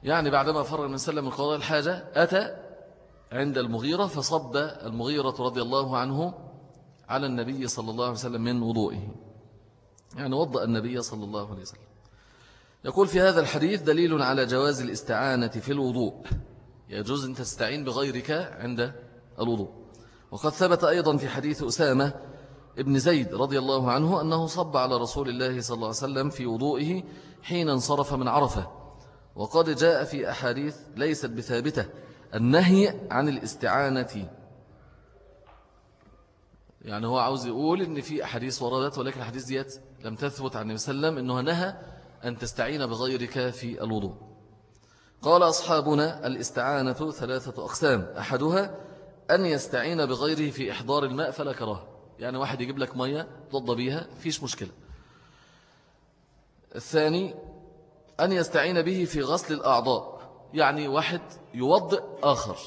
يعني بعدما فرغ من سلم من قضاء الحاجة أتى عند المغيرة فصب المغيرة رضي الله عنه على النبي صلى الله عليه وسلم من وضوئه. يعني وضأ النبي صلى الله عليه وسلم. يقول في هذا الحديث دليل على جواز الاستعانة في الوضوء. يجوز أن تستعين بغيرك عند الوضوء. وقد ثبت أيضا في حديث أسامة ابن زيد رضي الله عنه أنه صب على رسول الله صلى الله عليه وسلم في وضوئه حين انصرف من عرفة. وقد جاء في أحاديث ليست بثابتة النهي عن الاستعانة. يعني هو عاوز يقول إن في أحاديث وردت ولكن الحديث ديت لم تثبت عن النبي صلى الله عليه وسلم أنه نهى أن تستعين بغيرك في الوضوء. قال أصحابنا الاستعانة ثلاثة أقسام. أحدها أن يستعين بغيره في إحضار الماء فلا كراه يعني واحد يجيب لك مية تضى بيها فيش مشكلة. الثاني أن يستعين به في غسل الأعضاء. يعني واحد يوضئ آخر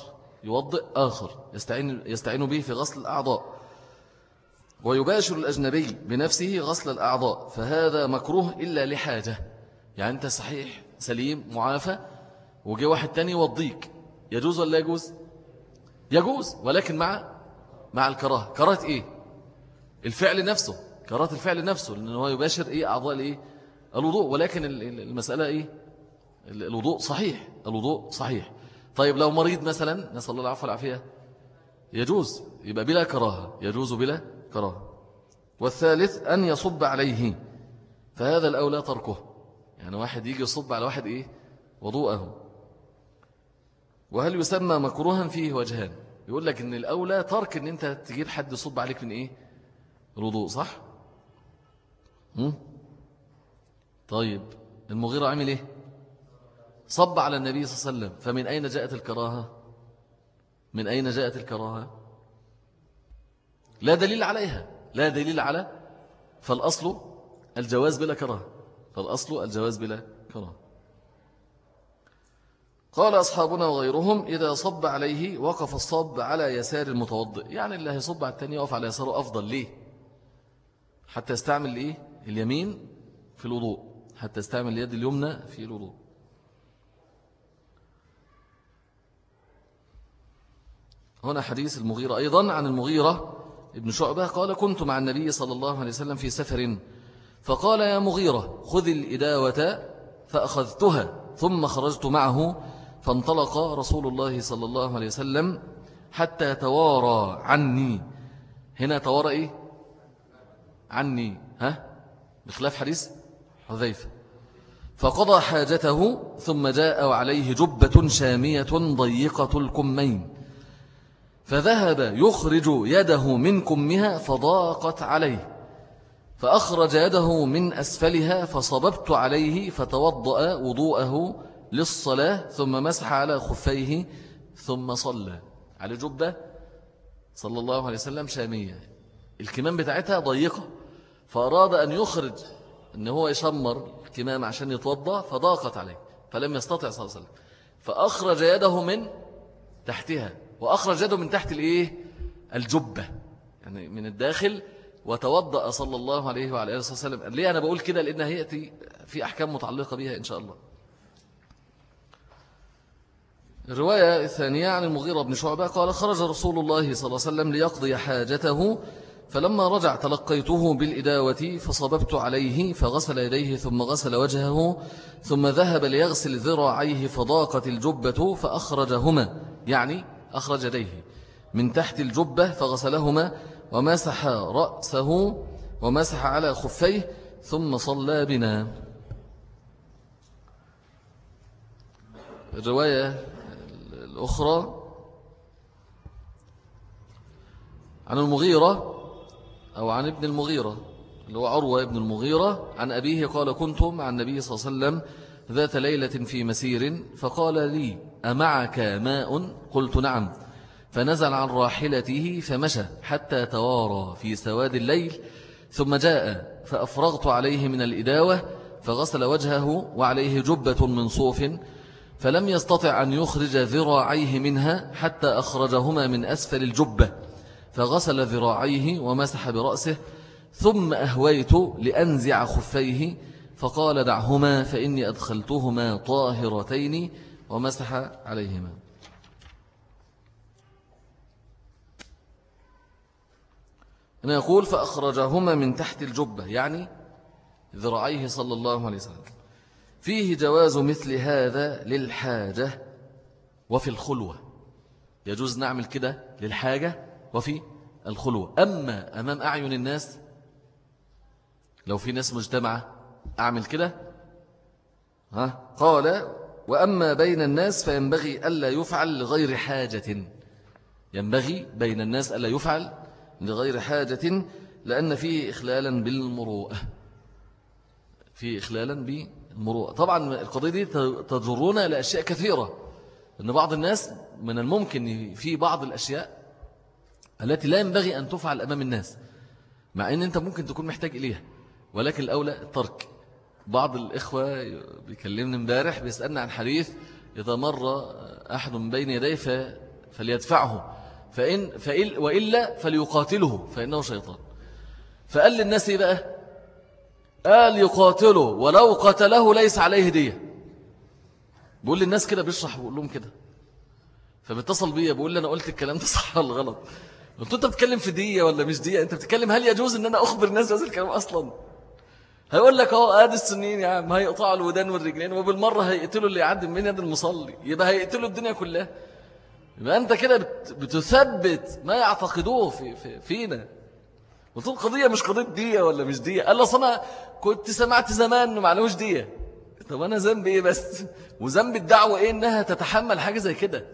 يوضئ آخر يستعين, يستعين به في غسل الأعضاء. ويباشر الأجنبي بنفسه غسل الأعضاء. فهذا مكروه إلا لحاجة. يعني أنت صحيح سليم معافى وجي واحد تاني يوضيك. يجوز ولا يجوز؟ يجوز ولكن مع مع الكراهة. كراهة إيه؟ الفعل نفسه. كراهة الفعل نفسه لأنه هو يباشر إيه؟ أعضاء الإيه؟ الوضوء ولكن المسألة إيه؟ الوضوء صحيح الوضوء صحيح. طيب لو مريض مثلا نسأل الله العفو والعافية يجوز يبقى بلا كراهة يجوز بلا كراهة. والثالث أن يصب عليه فهذا الأولى تركه. يعني واحد يجي يصب على واحد إيه؟ وضوءه. وهل يسمى مكروها فيه وجهان؟ يقول لك إن الأولى ترك إن أنت تجيب حد يصب عليك من إيه؟ الوضوء صح؟ هم؟ طيب المغيرة عمل إيه؟ صب على النبي صلى الله عليه وسلم. فمن أين جاءت الكراهة؟ من أين جاءت الكراهة؟ لا دليل عليها. لا دليل على فالأصل الجواز بلا كراهة. فالأصل الجواز بلا كراهة. قال أصحابنا وغيرهم إذا صب عليه وقف الصب على يسار المتوضئ. يعني اللي هيصب على التاني يقف على يساره أفضل. ليه؟ حتى يستعمل إيه؟ اليمين في الوضوء. حتى يستعمل اليد اليمنى في الوضوء. هنا حديث المغيرة أيضا عن المغيرة ابن شعبة. قال كنت مع النبي صلى الله عليه وسلم في سفر فقال يا مغيرة خذ الإداوة فأخذتها ثم خرجت معه. فانطلق رسول الله صلى الله عليه وسلم حتى توارى عني. هنا توارى إيه؟ عني. ها؟ بخلاف حديث حذيفة. فقضى حاجته ثم جاء عليه جبة شامية ضيقة الكمين. فذهب يخرج يده من كمها فضاقت عليه. فأخرج يده من أسفلها فصببت عليه فتوضأ وضوءه للصلاة ثم مسح على خفيه ثم صلى. على جبة صلى الله عليه وسلم شامية. الكمام بتاعتها ضيقة. فأراد أن يخرج أن هو يشمر الكمام عشان يتوضى فضاقت عليه فلم يستطع صلى الله عليه وسلم. فأخرج يده من تحتها وأخرج يده من تحت الإيه؟ الجبة يعني من الداخل وتوضأ صلى الله عليه وعلى آله وسلم. ليه أنا بقول كده؟ لأنها هيأتي في أحكام متعلقة بها إن شاء الله. الرواية الثانية عن المغيرة بن شعبة قال خرج رسول الله صلى الله عليه وسلم ليقضي حاجته فلما رجع تلقيته بالإداوة فصببت عليه فغسل يديه ثم غسل وجهه ثم ذهب ليغسل ذراعيه فضاقت الجبة فأخرجهما يعني أخرج يديه من تحت الجبة فغسلهما ومسح رأسه ومسح على خفيه ثم صلى بنا. الرواية الأخرى عن المغيرة أو عن ابن المغيرة اللي هو عروة ابن المغيرة عن أبيه قال كنت مع النبي صلى الله عليه وسلم ذات ليلة في مسير فقال لي أمعك ماء؟ قلت نعم. فنزل عن راحلته فمشى حتى توارى في سواد الليل ثم جاء فأفرغت عليه من الإداوة فغسل وجهه وعليه جبة من صوف فلم يستطع أن يخرج ذراعيه منها حتى أخرجهما من أسفل الجبة. فغسل ذراعيه ومسح برأسه ثم أهويت لأنزع خفيه فقال دعهما فإني أدخلتهما طاهرتين ومسح عليهما. هنا يقول فأخرجهما من تحت الجبة يعني ذراعيه صلى الله عليه وسلم. فيه جواز مثل هذا للحاجة وفي الخلوة. يجوز نعمل كده للحاجة وفي الخلوة. أما أمام أعين الناس لو في ناس مجتمعة أعمل كده؟ ها؟ قال وأما بين الناس فينبغي ألا يفعل لغير حاجة. ينبغي بين الناس ألا يفعل لغير حاجة لأن فيه إخلالا بالمروءة. فيه إخلالا بالمروءة. طبعا القضية دي تجرنا لأشياء كثيرة. أن بعض الناس من الممكن في بعض الأشياء التي لا ينبغي أن تفعل أمام الناس مع أن أنت ممكن تكون محتاج إليها. ولكن الأولى الترك بعض الإخوة بيكلمني امبارح بيسألنا عن حديث إذا مر أحد من بين يديه فليدفعه. فإن فإل وإلا فليقاتله فإنه شيطان. فقال للناس إيه بقى؟ قال يقاتله ولو قتله ليس عليه دية بقول للناس كده بيشرح بقول لهم كده. فبيتصل بيا بقول لي أنا قلت الكلام ده صح ولا غلط؟ قلت أنت بتتكلم في دية ولا مش دية أنت بتتكلم هل يجوز أن أنا أخبر الناس بهذا الكلام أصلا؟ هيقول لك أهو آدي السنين يا عم هيقطعوا الودان والرجلين وبالمرة هيقتلوا اللي يعدي من يد المصلي يبقى هيقتلوا الدنيا كلها. يبقى أنت كده بتثبت ما يعتقدوه في في فينا. قلت له القضية مش قضية دية ولا مش دية قال له أنا كنت سمعت زمان إنه معلوش دية طب أنا ذنبي إيه بس؟ وذنب الدعوة إيه إنها تتحمل حاجة زي كده؟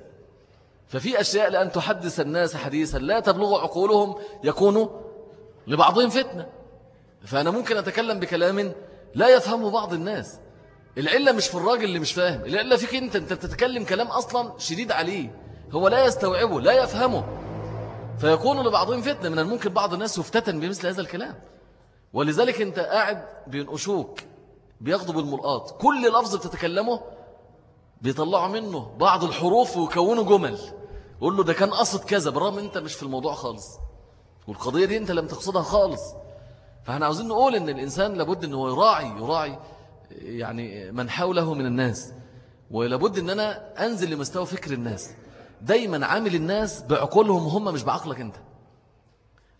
ففي أشياء لأن تحدث الناس حديثا لا تبلغ عقولهم يكونوا لبعضهم فتنة. فأنا ممكن أتكلم بكلام لا يفهمه بعض الناس. العلة مش في الراجل اللي مش فاهم. العلة فيك أنت أنت بتتكلم كلام أصلا شديد عليه. هو لا يستوعبه لا يفهمه. فيكون لبعضهم فتنة. من الممكن بعض الناس يفتتن بمثل هذا الكلام. ولذلك أنت قاعد بينقشوك بياخدوا بالملقات كل لفظ بتتكلمه بيطلعوا منه بعض الحروف ويكونوا جمل. يقول له ده كان قصد كذا برغم أنت مش في الموضوع خالص. والقضية دي أنت لم تقصدها خالص. فإحنا عاوزين نقول أن الإنسان لابد أنه يراعي يراعي يعني من حوله من الناس. ولابد أن أنا أنزل لمستوى فكر الناس. دايما عامل الناس بعقولهم هم مش بعقلك أنت.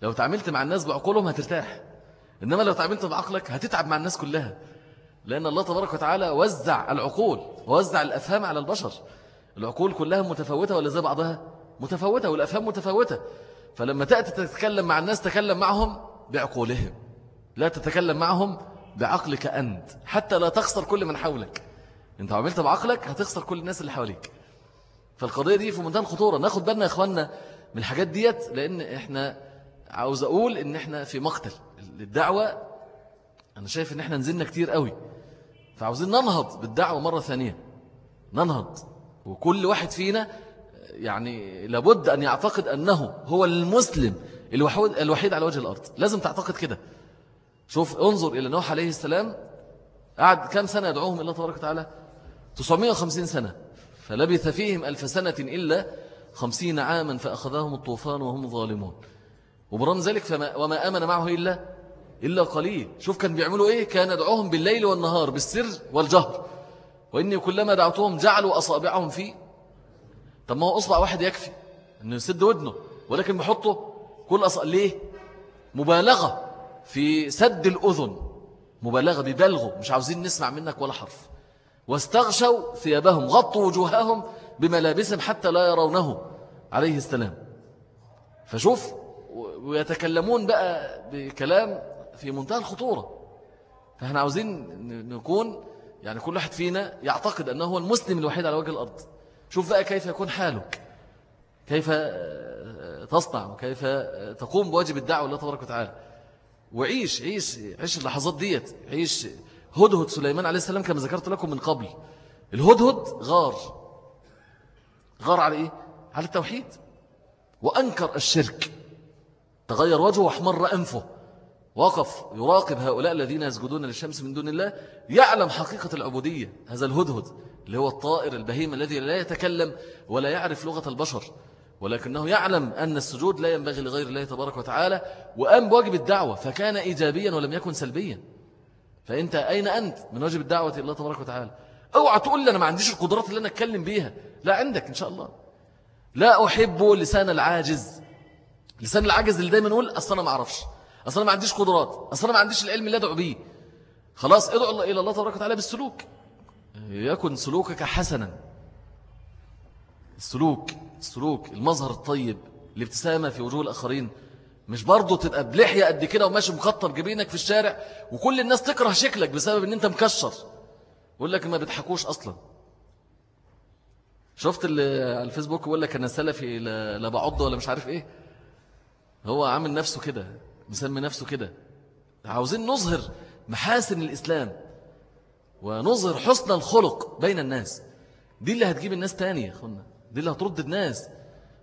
لو تعاملت مع الناس بعقولهم هترتاح. إنما لو تعاملت بعقلك هتتعب مع الناس كلها. لأن الله تبارك وتعالى وزع العقول ووزع الأفهام على البشر. العقول كلها متفاوتة ولا زي بعضها؟ متفاوتة والأفهام متفاوتة فلما تأتي تتكلم مع الناس تكلم معهم بعقولهم. لا تتكلم معهم بعقلك أنت. حتى لا تخسر كل من حولك. انت عملت بعقلك هتخسر كل الناس اللي حواليك. فالقضية دي في منتهى الخطورة ناخد بالنا يا إخواننا من الحاجات ديت لأن إحنا عاوز أقول إن إحنا في مقتل الدعوة أنا شايف إن إحنا نزلنا كتير قوي. فعاوزين ننهض بالدعوة مرة ثانية. ننهض. وكل واحد فينا يعني لابد أن يعتقد أنه هو المسلم الوحيد على وجه الأرض. لازم تعتقد كده. شوف انظر إلى نوح عليه السلام. قعد كم سنة يدعوهم الله تبارك وتعالى؟ 950 سنة. فلبث فيهم ألف سنة إلا خمسين عاما فأخذهم الطوفان وهم ظالمون. وبرغم ذلك فما وما آمن معه إلا إلا قليل. شوف كان بيعملوا إيه؟ كان يدعوهم بالليل والنهار بالسر والجهر. وإني كلما دعوتهم جعلوا أصابعهم في طب ما هو أصبع واحد يكفي أنه يسد ودنه ولكن بحطه كل أصل ليه؟ مبالغة في سد الأذن مبالغة ببلغوا مش عاوزين نسمع منك ولا حرف. واستغشوا ثيابهم غطوا وجوههم بملابسهم حتى لا يرونه عليه السلام. فشوف ويتكلمون بقى بكلام في منتهى الخطورة. فإحنا عاوزين نكون يعني كل واحد فينا يعتقد أنه هو المسلم الوحيد على وجه الأرض. شوف بقى كيف يكون حالك. كيف تصنع وكيف تقوم بواجب الدعوة الله تبارك وتعالى. وعيش عيش عيش اللحظات ديت. عيش هدهد سليمان عليه السلام كما ذكرت لكم من قبل. الهدهد غار. غار على إيه؟ على التوحيد. وأنكر الشرك. تغير وجهه واحمر أنفه. وقف يراقب هؤلاء الذين يسجدون للشمس من دون الله يعلم حقيقة العبودية هذا الهدهد اللي هو الطائر البهيم الذي لا يتكلم ولا يعرف لغة البشر ولكنه يعلم أن السجود لا ينبغي لغير الله تبارك وتعالى وقام بواجب الدعوة فكان إيجابيا ولم يكن سلبيا. فأنت أين أنت من واجب الدعوة إلى الله تبارك وتعالى؟ أوعى تقول لي أنا ما عنديش القدرات اللي أنا أتكلم بيها. لا عندك إن شاء الله. لا أحب لسان العاجز. لسان العاجز اللي دايما يقول أصلا أنا ما أعرفش. أصلا ما عنديش قدرات. أصلا ما عنديش العلم اللي أدعو به خلاص ادعو الله إلى الله تبارك وتعالى بالسلوك. يكن سلوكك حسنا. السلوك السلوك المظهر الطيب الابتسامة في وجوه الآخرين. مش برضه تبقى بلحية قد كده وماشي مخطب جبينك في الشارع وكل الناس تكره شكلك بسبب إن أنت مكشر. يقول لك ما بتحكوش أصلا. شفت اللي على الفيسبوك يقول لك أنا سلفي لا بعض ولا مش عارف إيه. هو عامل نفسه كده. مسمي نفسه كده. عاوزين نظهر محاسن الإسلام ونظهر حسن الخلق بين الناس. دي اللي هتجيب الناس تانية يا دي اللي هترد الناس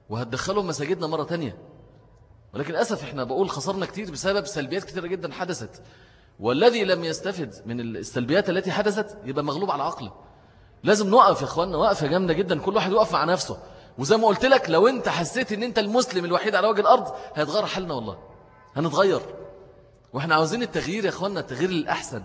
وهتدخلهم مساجدنا مرة تانية. ولكن أسف إحنا بقول خسرنا كتير بسبب سلبيات كتيرة جدا حدثت. والذي لم يستفد من السلبيات التي حدثت يبقى مغلوب على عقله. لازم نقف يا أخوانا وقفة جامدة جدا. كل واحد يقف مع نفسه. وزي ما قلت لك لو أنت حسيت إن أنت المسلم الوحيد على وجه الأرض هيتغير حالنا والله. هنتغير. وإحنا عاوزين التغيير يا أخوانا التغيير للأحسن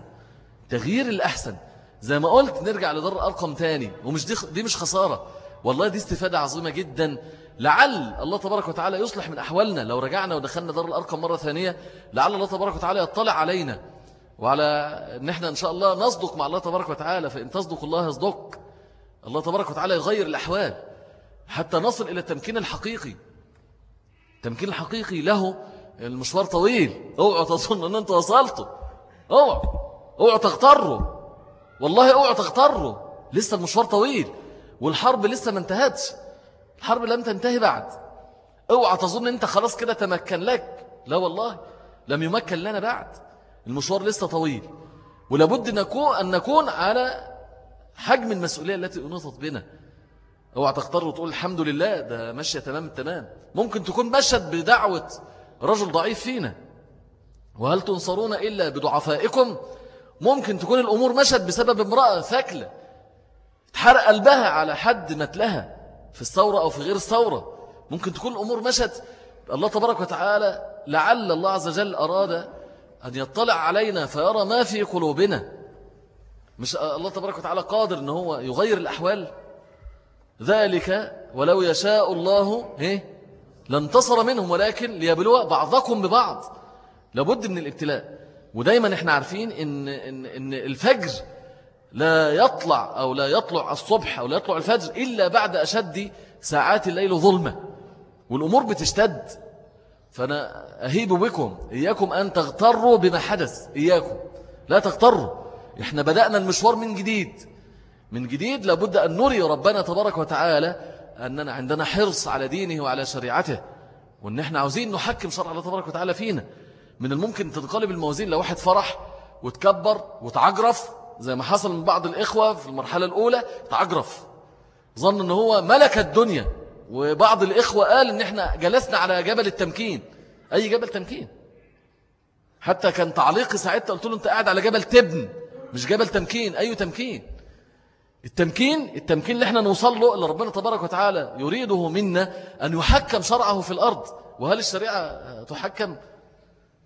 تغيير الأحسن. زي ما قلت نرجع لدار الأرقم تاني. ومش دي, دي مش خسارة. والله دي استفادة عظيمة جدا. لعل الله تبارك وتعالى يصلح من أحوالنا. لو رجعنا ودخلنا دار الأرقم مرة ثانية لعل الله تبارك وتعالى يطلع علينا. وعلى أن إحنا إن شاء الله نصدق مع الله تبارك وتعالى. فإن تصدق الله يصدق. الله تبارك وتعالى يغير الأحوال. حتى نصل إلى التمكين الحقيقي. التمكين الحقيقي له المشوار طويل. اوعوا تظن أن أنت وصلته. اوعوا اوعوا تغتروا والله اوعوا تغتروا لسه المشوار طويل. والحرب لسه ما انتهتش. الحرب لم تنتهي بعد. اوعى تظن انت خلاص كده تمكن لك. لا والله. لم يمكن لنا بعد. المشوار لسه طويل. ولابد نكون أن نكون على حجم المسؤولية التي أنطت بنا. اوعى تختار وتقول الحمد لله. ده ماشية تمام التمام ممكن تكون مشت بدعوة رجل ضعيف فينا. وهل تنصرون إلا بضعفائكم؟ ممكن تكون الأمور مشت بسبب امرأة ثكلة تحرق قلبها على حد متلها في الثورة أو في غير الثورة. ممكن تكون الأمور مشت. الله تبارك وتعالى لعل الله عز وجل أراد أن يطلع علينا فيرى ما في قلوبنا. مش الله تبارك وتعالى قادر أن هو يغير الأحوال. ذلك ولو يشاء الله إيه؟ لانتصر منهم ولكن ليبلوا بعضكم ببعض. لابد من الابتلاء. ودايما إحنا عارفين إن, إن, إن الفجر لا يطلع أو لا يطلع الصبح أو لا يطلع الفجر إلا بعد أشد ساعات الليل ظلمة. والأمور بتشتد. فأنا أهيب بكم إياكم أن تغتروا بما حدث. إياكم. لا تغتروا. إحنا بدأنا المشوار من جديد. من جديد لابد أن نري ربنا تبارك وتعالى أننا عندنا حرص على دينه وعلى شريعته وأن إحنا عاوزين نحكم شرع الله تبارك وتعالى فينا. من الممكن تنقلب الموازين لو واحد فرح وتكبر وتعجرف زي ما حصل من بعض الإخوة في المرحلة الأولى تعجرف. ظن أنه هو ملك الدنيا وبعض الإخوة قال أن إحنا جلسنا على جبل التمكين. أي جبل تمكين؟ حتى كان تعليقي ساعتها قلت له أنت قاعد على جبل تبن مش جبل تمكين. أي تمكين. التمكين التمكين اللي إحنا نوصل له اللي ربنا تبارك وتعالى يريده منا أن يحكم شرعه في الأرض. وهل الشريعة تحكم؟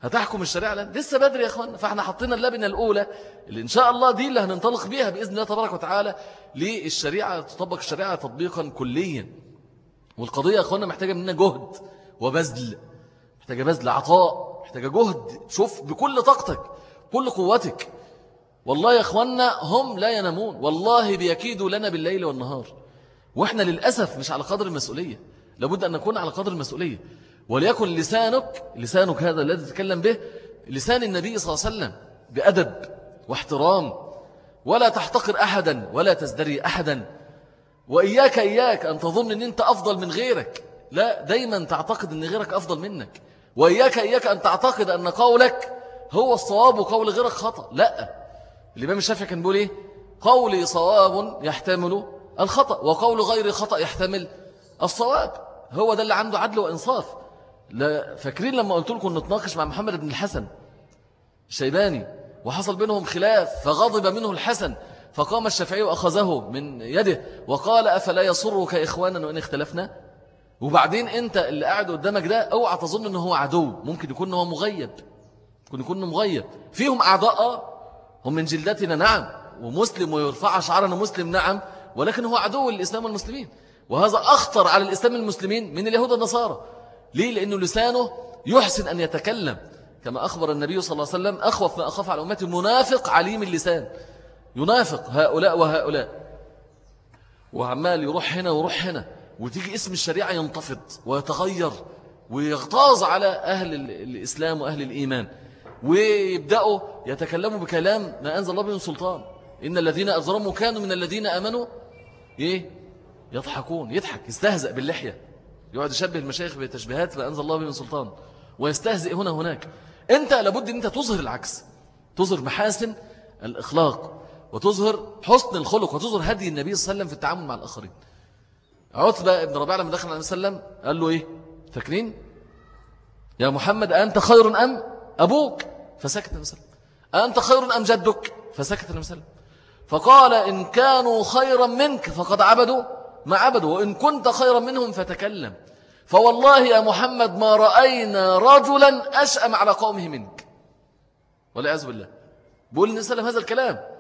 هتحكم الشريعة؟ لن. لسه بدري يا أخوان. فاحنا حطينا اللبنة الأولى اللي إن شاء الله دي اللي هننطلق بها بإذن الله تبارك وتعالى للشريعة تطبق الشريعة تطبيقا كليا. والقضية يا أخوانا محتاجة مننا جهد وبذل محتاجة بذل عطاء محتاجة جهد. شوف بكل طاقتك كل قوتك. والله يا أخوانا هم لا ينامون. والله بيكيدوا لنا بالليل والنهار. وإحنا للأسف مش على قدر المسؤولية. لابد أن نكون على قدر المسؤولية. وليكن لسانك لسانك هذا الذي تتكلم به لسان النبي صلى الله عليه وسلم بأدب واحترام. ولا تحتقر أحدا ولا تزدري أحدا. وإياك إياك أن تظن أن أنت أفضل من غيرك. لا دايما تعتقد أن غيرك أفضل منك. وإياك إياك أن تعتقد أن قولك هو الصواب وقول غيرك خطأ. لا. الإمام الشافعي كان بيقول إيه؟ قولي صواب يحتمل الخطأ وقول غير خطأ يحتمل الصواب. هو ده اللي عنده عدل وإنصاف. لا فاكرين لما قلت لكم نتناقش مع محمد بن الحسن الشيباني وحصل بينهم خلاف فغضب منه الحسن فقام الشافعي وأخذه من يده وقال أفلا يصرك إخوانا وإن اختلفنا؟ وبعدين أنت اللي قاعد قدامك ده أوعى تظن أنه هو عدو. ممكن يكون هو مغيب. ممكن يكون مغيب. فيهم أعضاء هم من جلدتنا نعم ومسلم ويرفع شعرنا مسلم نعم ولكن هو عدو الإسلام والمسلمين. وهذا أخطر على الإسلام المسلمين من اليهود والنصارى. ليه؟ لأنه لسانه يحسن أن يتكلم. كما أخبر النبي صلى الله عليه وسلم أخوف ما أخاف على أمتي منافق عليم اللسان. ينافق هؤلاء وهؤلاء. وعمال يروح هنا ويروح هنا وتيجي اسم الشريعة ينتفض ويتغير ويغتاظ على أهل الإسلام وأهل الإيمان. ويبدأوا يتكلموا بكلام ما أنزل الله به سلطان. إن الذين أظلموا كانوا من الذين أمنوا إيه؟ يضحكون يضحك يستهزأ باللحية. يقعد يشبه المشايخ بتشبيهات ما أنزل الله به من سلطان. ويستهزئ هنا هناك أنت لابد أن أنت تظهر العكس. تظهر محاسن الإخلاق وتظهر حسن الخلق وتظهر هدي النبي صلى الله عليه وسلم في التعامل مع الآخرين. عتبة ابن ربيعة لما دخل عليه وسلم قال له إيه؟ فاكرين؟ يا محمد أنت خير أم أبوك؟ فسكت النبي صلى الله عليه وسلم. أنت خير أم جدك؟ فسكت النبي صلى الله عليه وسلم. فقال إن كانوا خيرا منك فقد عبدوا ما عبدوا وإن كنت خيرا منهم فتكلم. فوالله يا محمد ما رأينا رجلا أشأم على قومه منك. والعياذ بالله. بقول النبي صلى الله عليه وسلم هذا الكلام.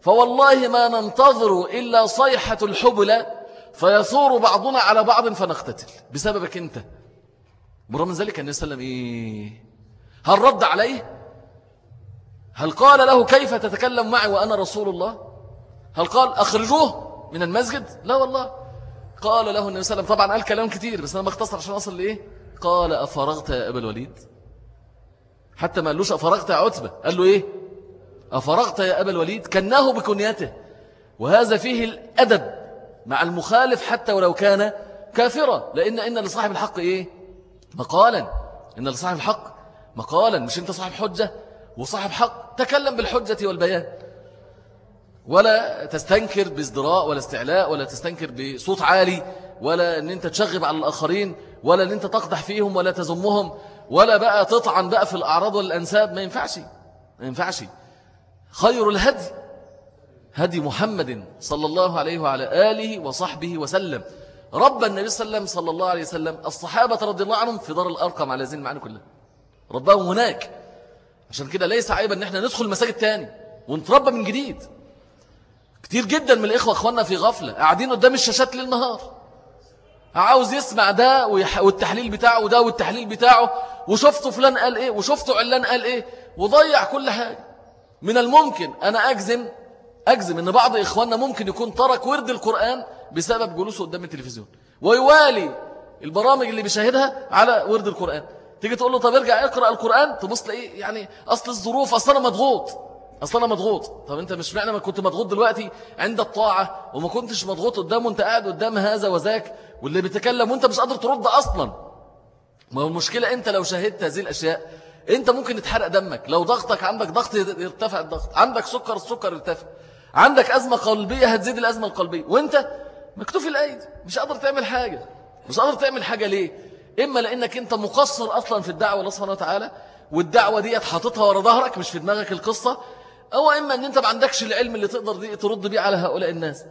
فوالله ما ننتظر إلا صيحة الحبلة فيثور بعضنا على بعض فنقتتل. بسببك أنت. برغم من ذلك النبي صلى الله عليه وسلم إيه؟ هل رد عليه؟ هل قال له كيف تتكلم معي وأنا رسول الله؟ هل قال أخرجوه من المسجد؟ لا والله. قال له النبي صلى الله عليه وسلم طبعا قال كلام كتير بس أنا بختصر عشان أصل لإيه قال أفرغت يا أبا الوليد؟ حتى ما قالوش أفرغت يا عتبة. قال له إيه؟ أفرغت يا أبا الوليد؟ كناه بكنيته. وهذا فيه الأدب مع المخالف حتى ولو كان كافرا. لأن إن لصاحب الحق إيه؟ مقالا. إن لصاحب الحق مقالا مش أنت صاحب حجة؟ وصاحب حق تكلم بالحجة والبيان. ولا تستنكر بازدراء ولا استعلاء ولا تستنكر بصوت عالي ولا أن أنت تشغب على الآخرين ولا أن أنت تقدح فيهم ولا تزمهم ولا بقى تطعن بقى في الأعراض والأنساب. ما ينفعش ما ينفعش. خير الهدي هدي محمد صلى الله عليه وعلى آله وصحبه وسلم. رب النبي صلى الله عليه وسلم صلى الله عليه وسلم الصحابة رضي الله عنهم في دار الأرقم على زين المعاني كلها. ربهم هناك. عشان كده ليس عيبا ان إحنا ندخل مساجد تاني ونتربى من جديد. كتير جدا من الإخوة أخواننا في غفلة قاعدين قدام الشاشات للنهار عاوز يسمع ده والتحليل بتاعه وده والتحليل بتاعه. وشفته فلان قال إيه وشفته علان قال إيه وضيع كل حاجة. من الممكن أنا أجزم أجزم أن بعض إخواننا ممكن يكون ترك ورد القرآن بسبب جلوسه قدام التلفزيون. ويوالي البرامج اللي بيشاهدها على ورد القرآن. تيجي تقول له طب ارجع اقرأ القرآن تبص لإيه يعني أصل الظروف أصل أنا مضغوط. أصل أنا مضغوط. طب أنت مش معنى ما كنت مضغوط دلوقتي عند الطاعة وما كنتش مضغوط قدامه أنت قاعد قدام هذا وذاك واللي بيتكلم وأنت مش قادر ترد أصلا. ما هو المشكلة أنت لو شاهدت هذه الأشياء أنت ممكن يتحرق دمك. لو ضغطك عندك ضغط يرتفع الضغط عندك سكر السكر يرتفع عندك أزمة قلبية هتزيد الأزمة القلبية وأنت مكتوف الأيد مش قادر تعمل حاجة. مش قادر تعمل حاجة ليه؟ إما لأنك أنت مقصر أصلا في الدعوة الله سبحانه وتعالى والدعوة دي حاططها ورا ظهرك مش في دماغك القصة أو إما أن أنت ما عندكش العلم اللي تقدر دي ترد بيه على هؤلاء الناس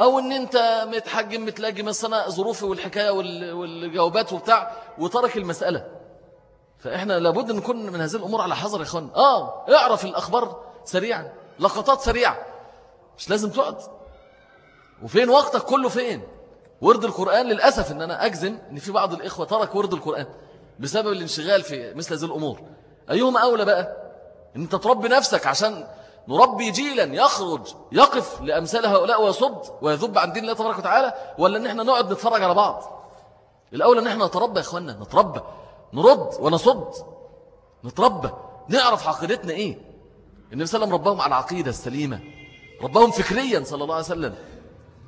أو أن أنت متحجم متلاقي مثلا ظروفي والحكاية والجوابات وبتاع وترك المسألة. فإحنا لابد نكون من هذه الأمور على حذر يا إخوان. آه اعرف الأخبار سريعا لقطات سريعة مش لازم تقعد. وفين وقتك؟ كله فين؟ ورد القرآن للأسف أن أنا أجزم أن في بعض الإخوة ترك ورد القرآن بسبب الانشغال في مثل هذه الأمور. أيهما أولى بقى؟ أن أنت تربي نفسك عشان نربي جيلا يخرج يقف لأمثال هؤلاء ويصد ويذب عن دين الله تبارك وتعالى ولا أن إحنا نقعد نتفرج على بعض؟ الأولى أن إحنا نتربى يا إخوانا نتربى نرد ونصد نتربى نعرف عقيدتنا إيه؟ النبي صلى الله عليه وسلم رباهم على العقيدة السليمة رباهم فكريا صلى الله عليه وسلم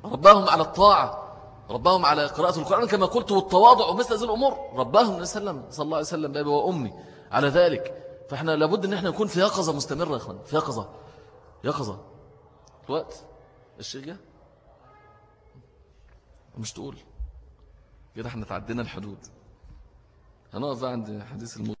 رباهم على الطاعة رباهم على قراءة القرآن كما قلت والتواضع ومثل هذه الأمور. رباهم النبي صلى الله عليه وسلم بابي وأمي على ذلك. فإحنا لابد أن إحنا نكون في يقظة مستمرة يا أخوان. في يقظة. يقظة. الوقت؟ الشيخ جه؟ مش تقول. كده إحنا تعدينا الحدود. هنقف عند حديث الموت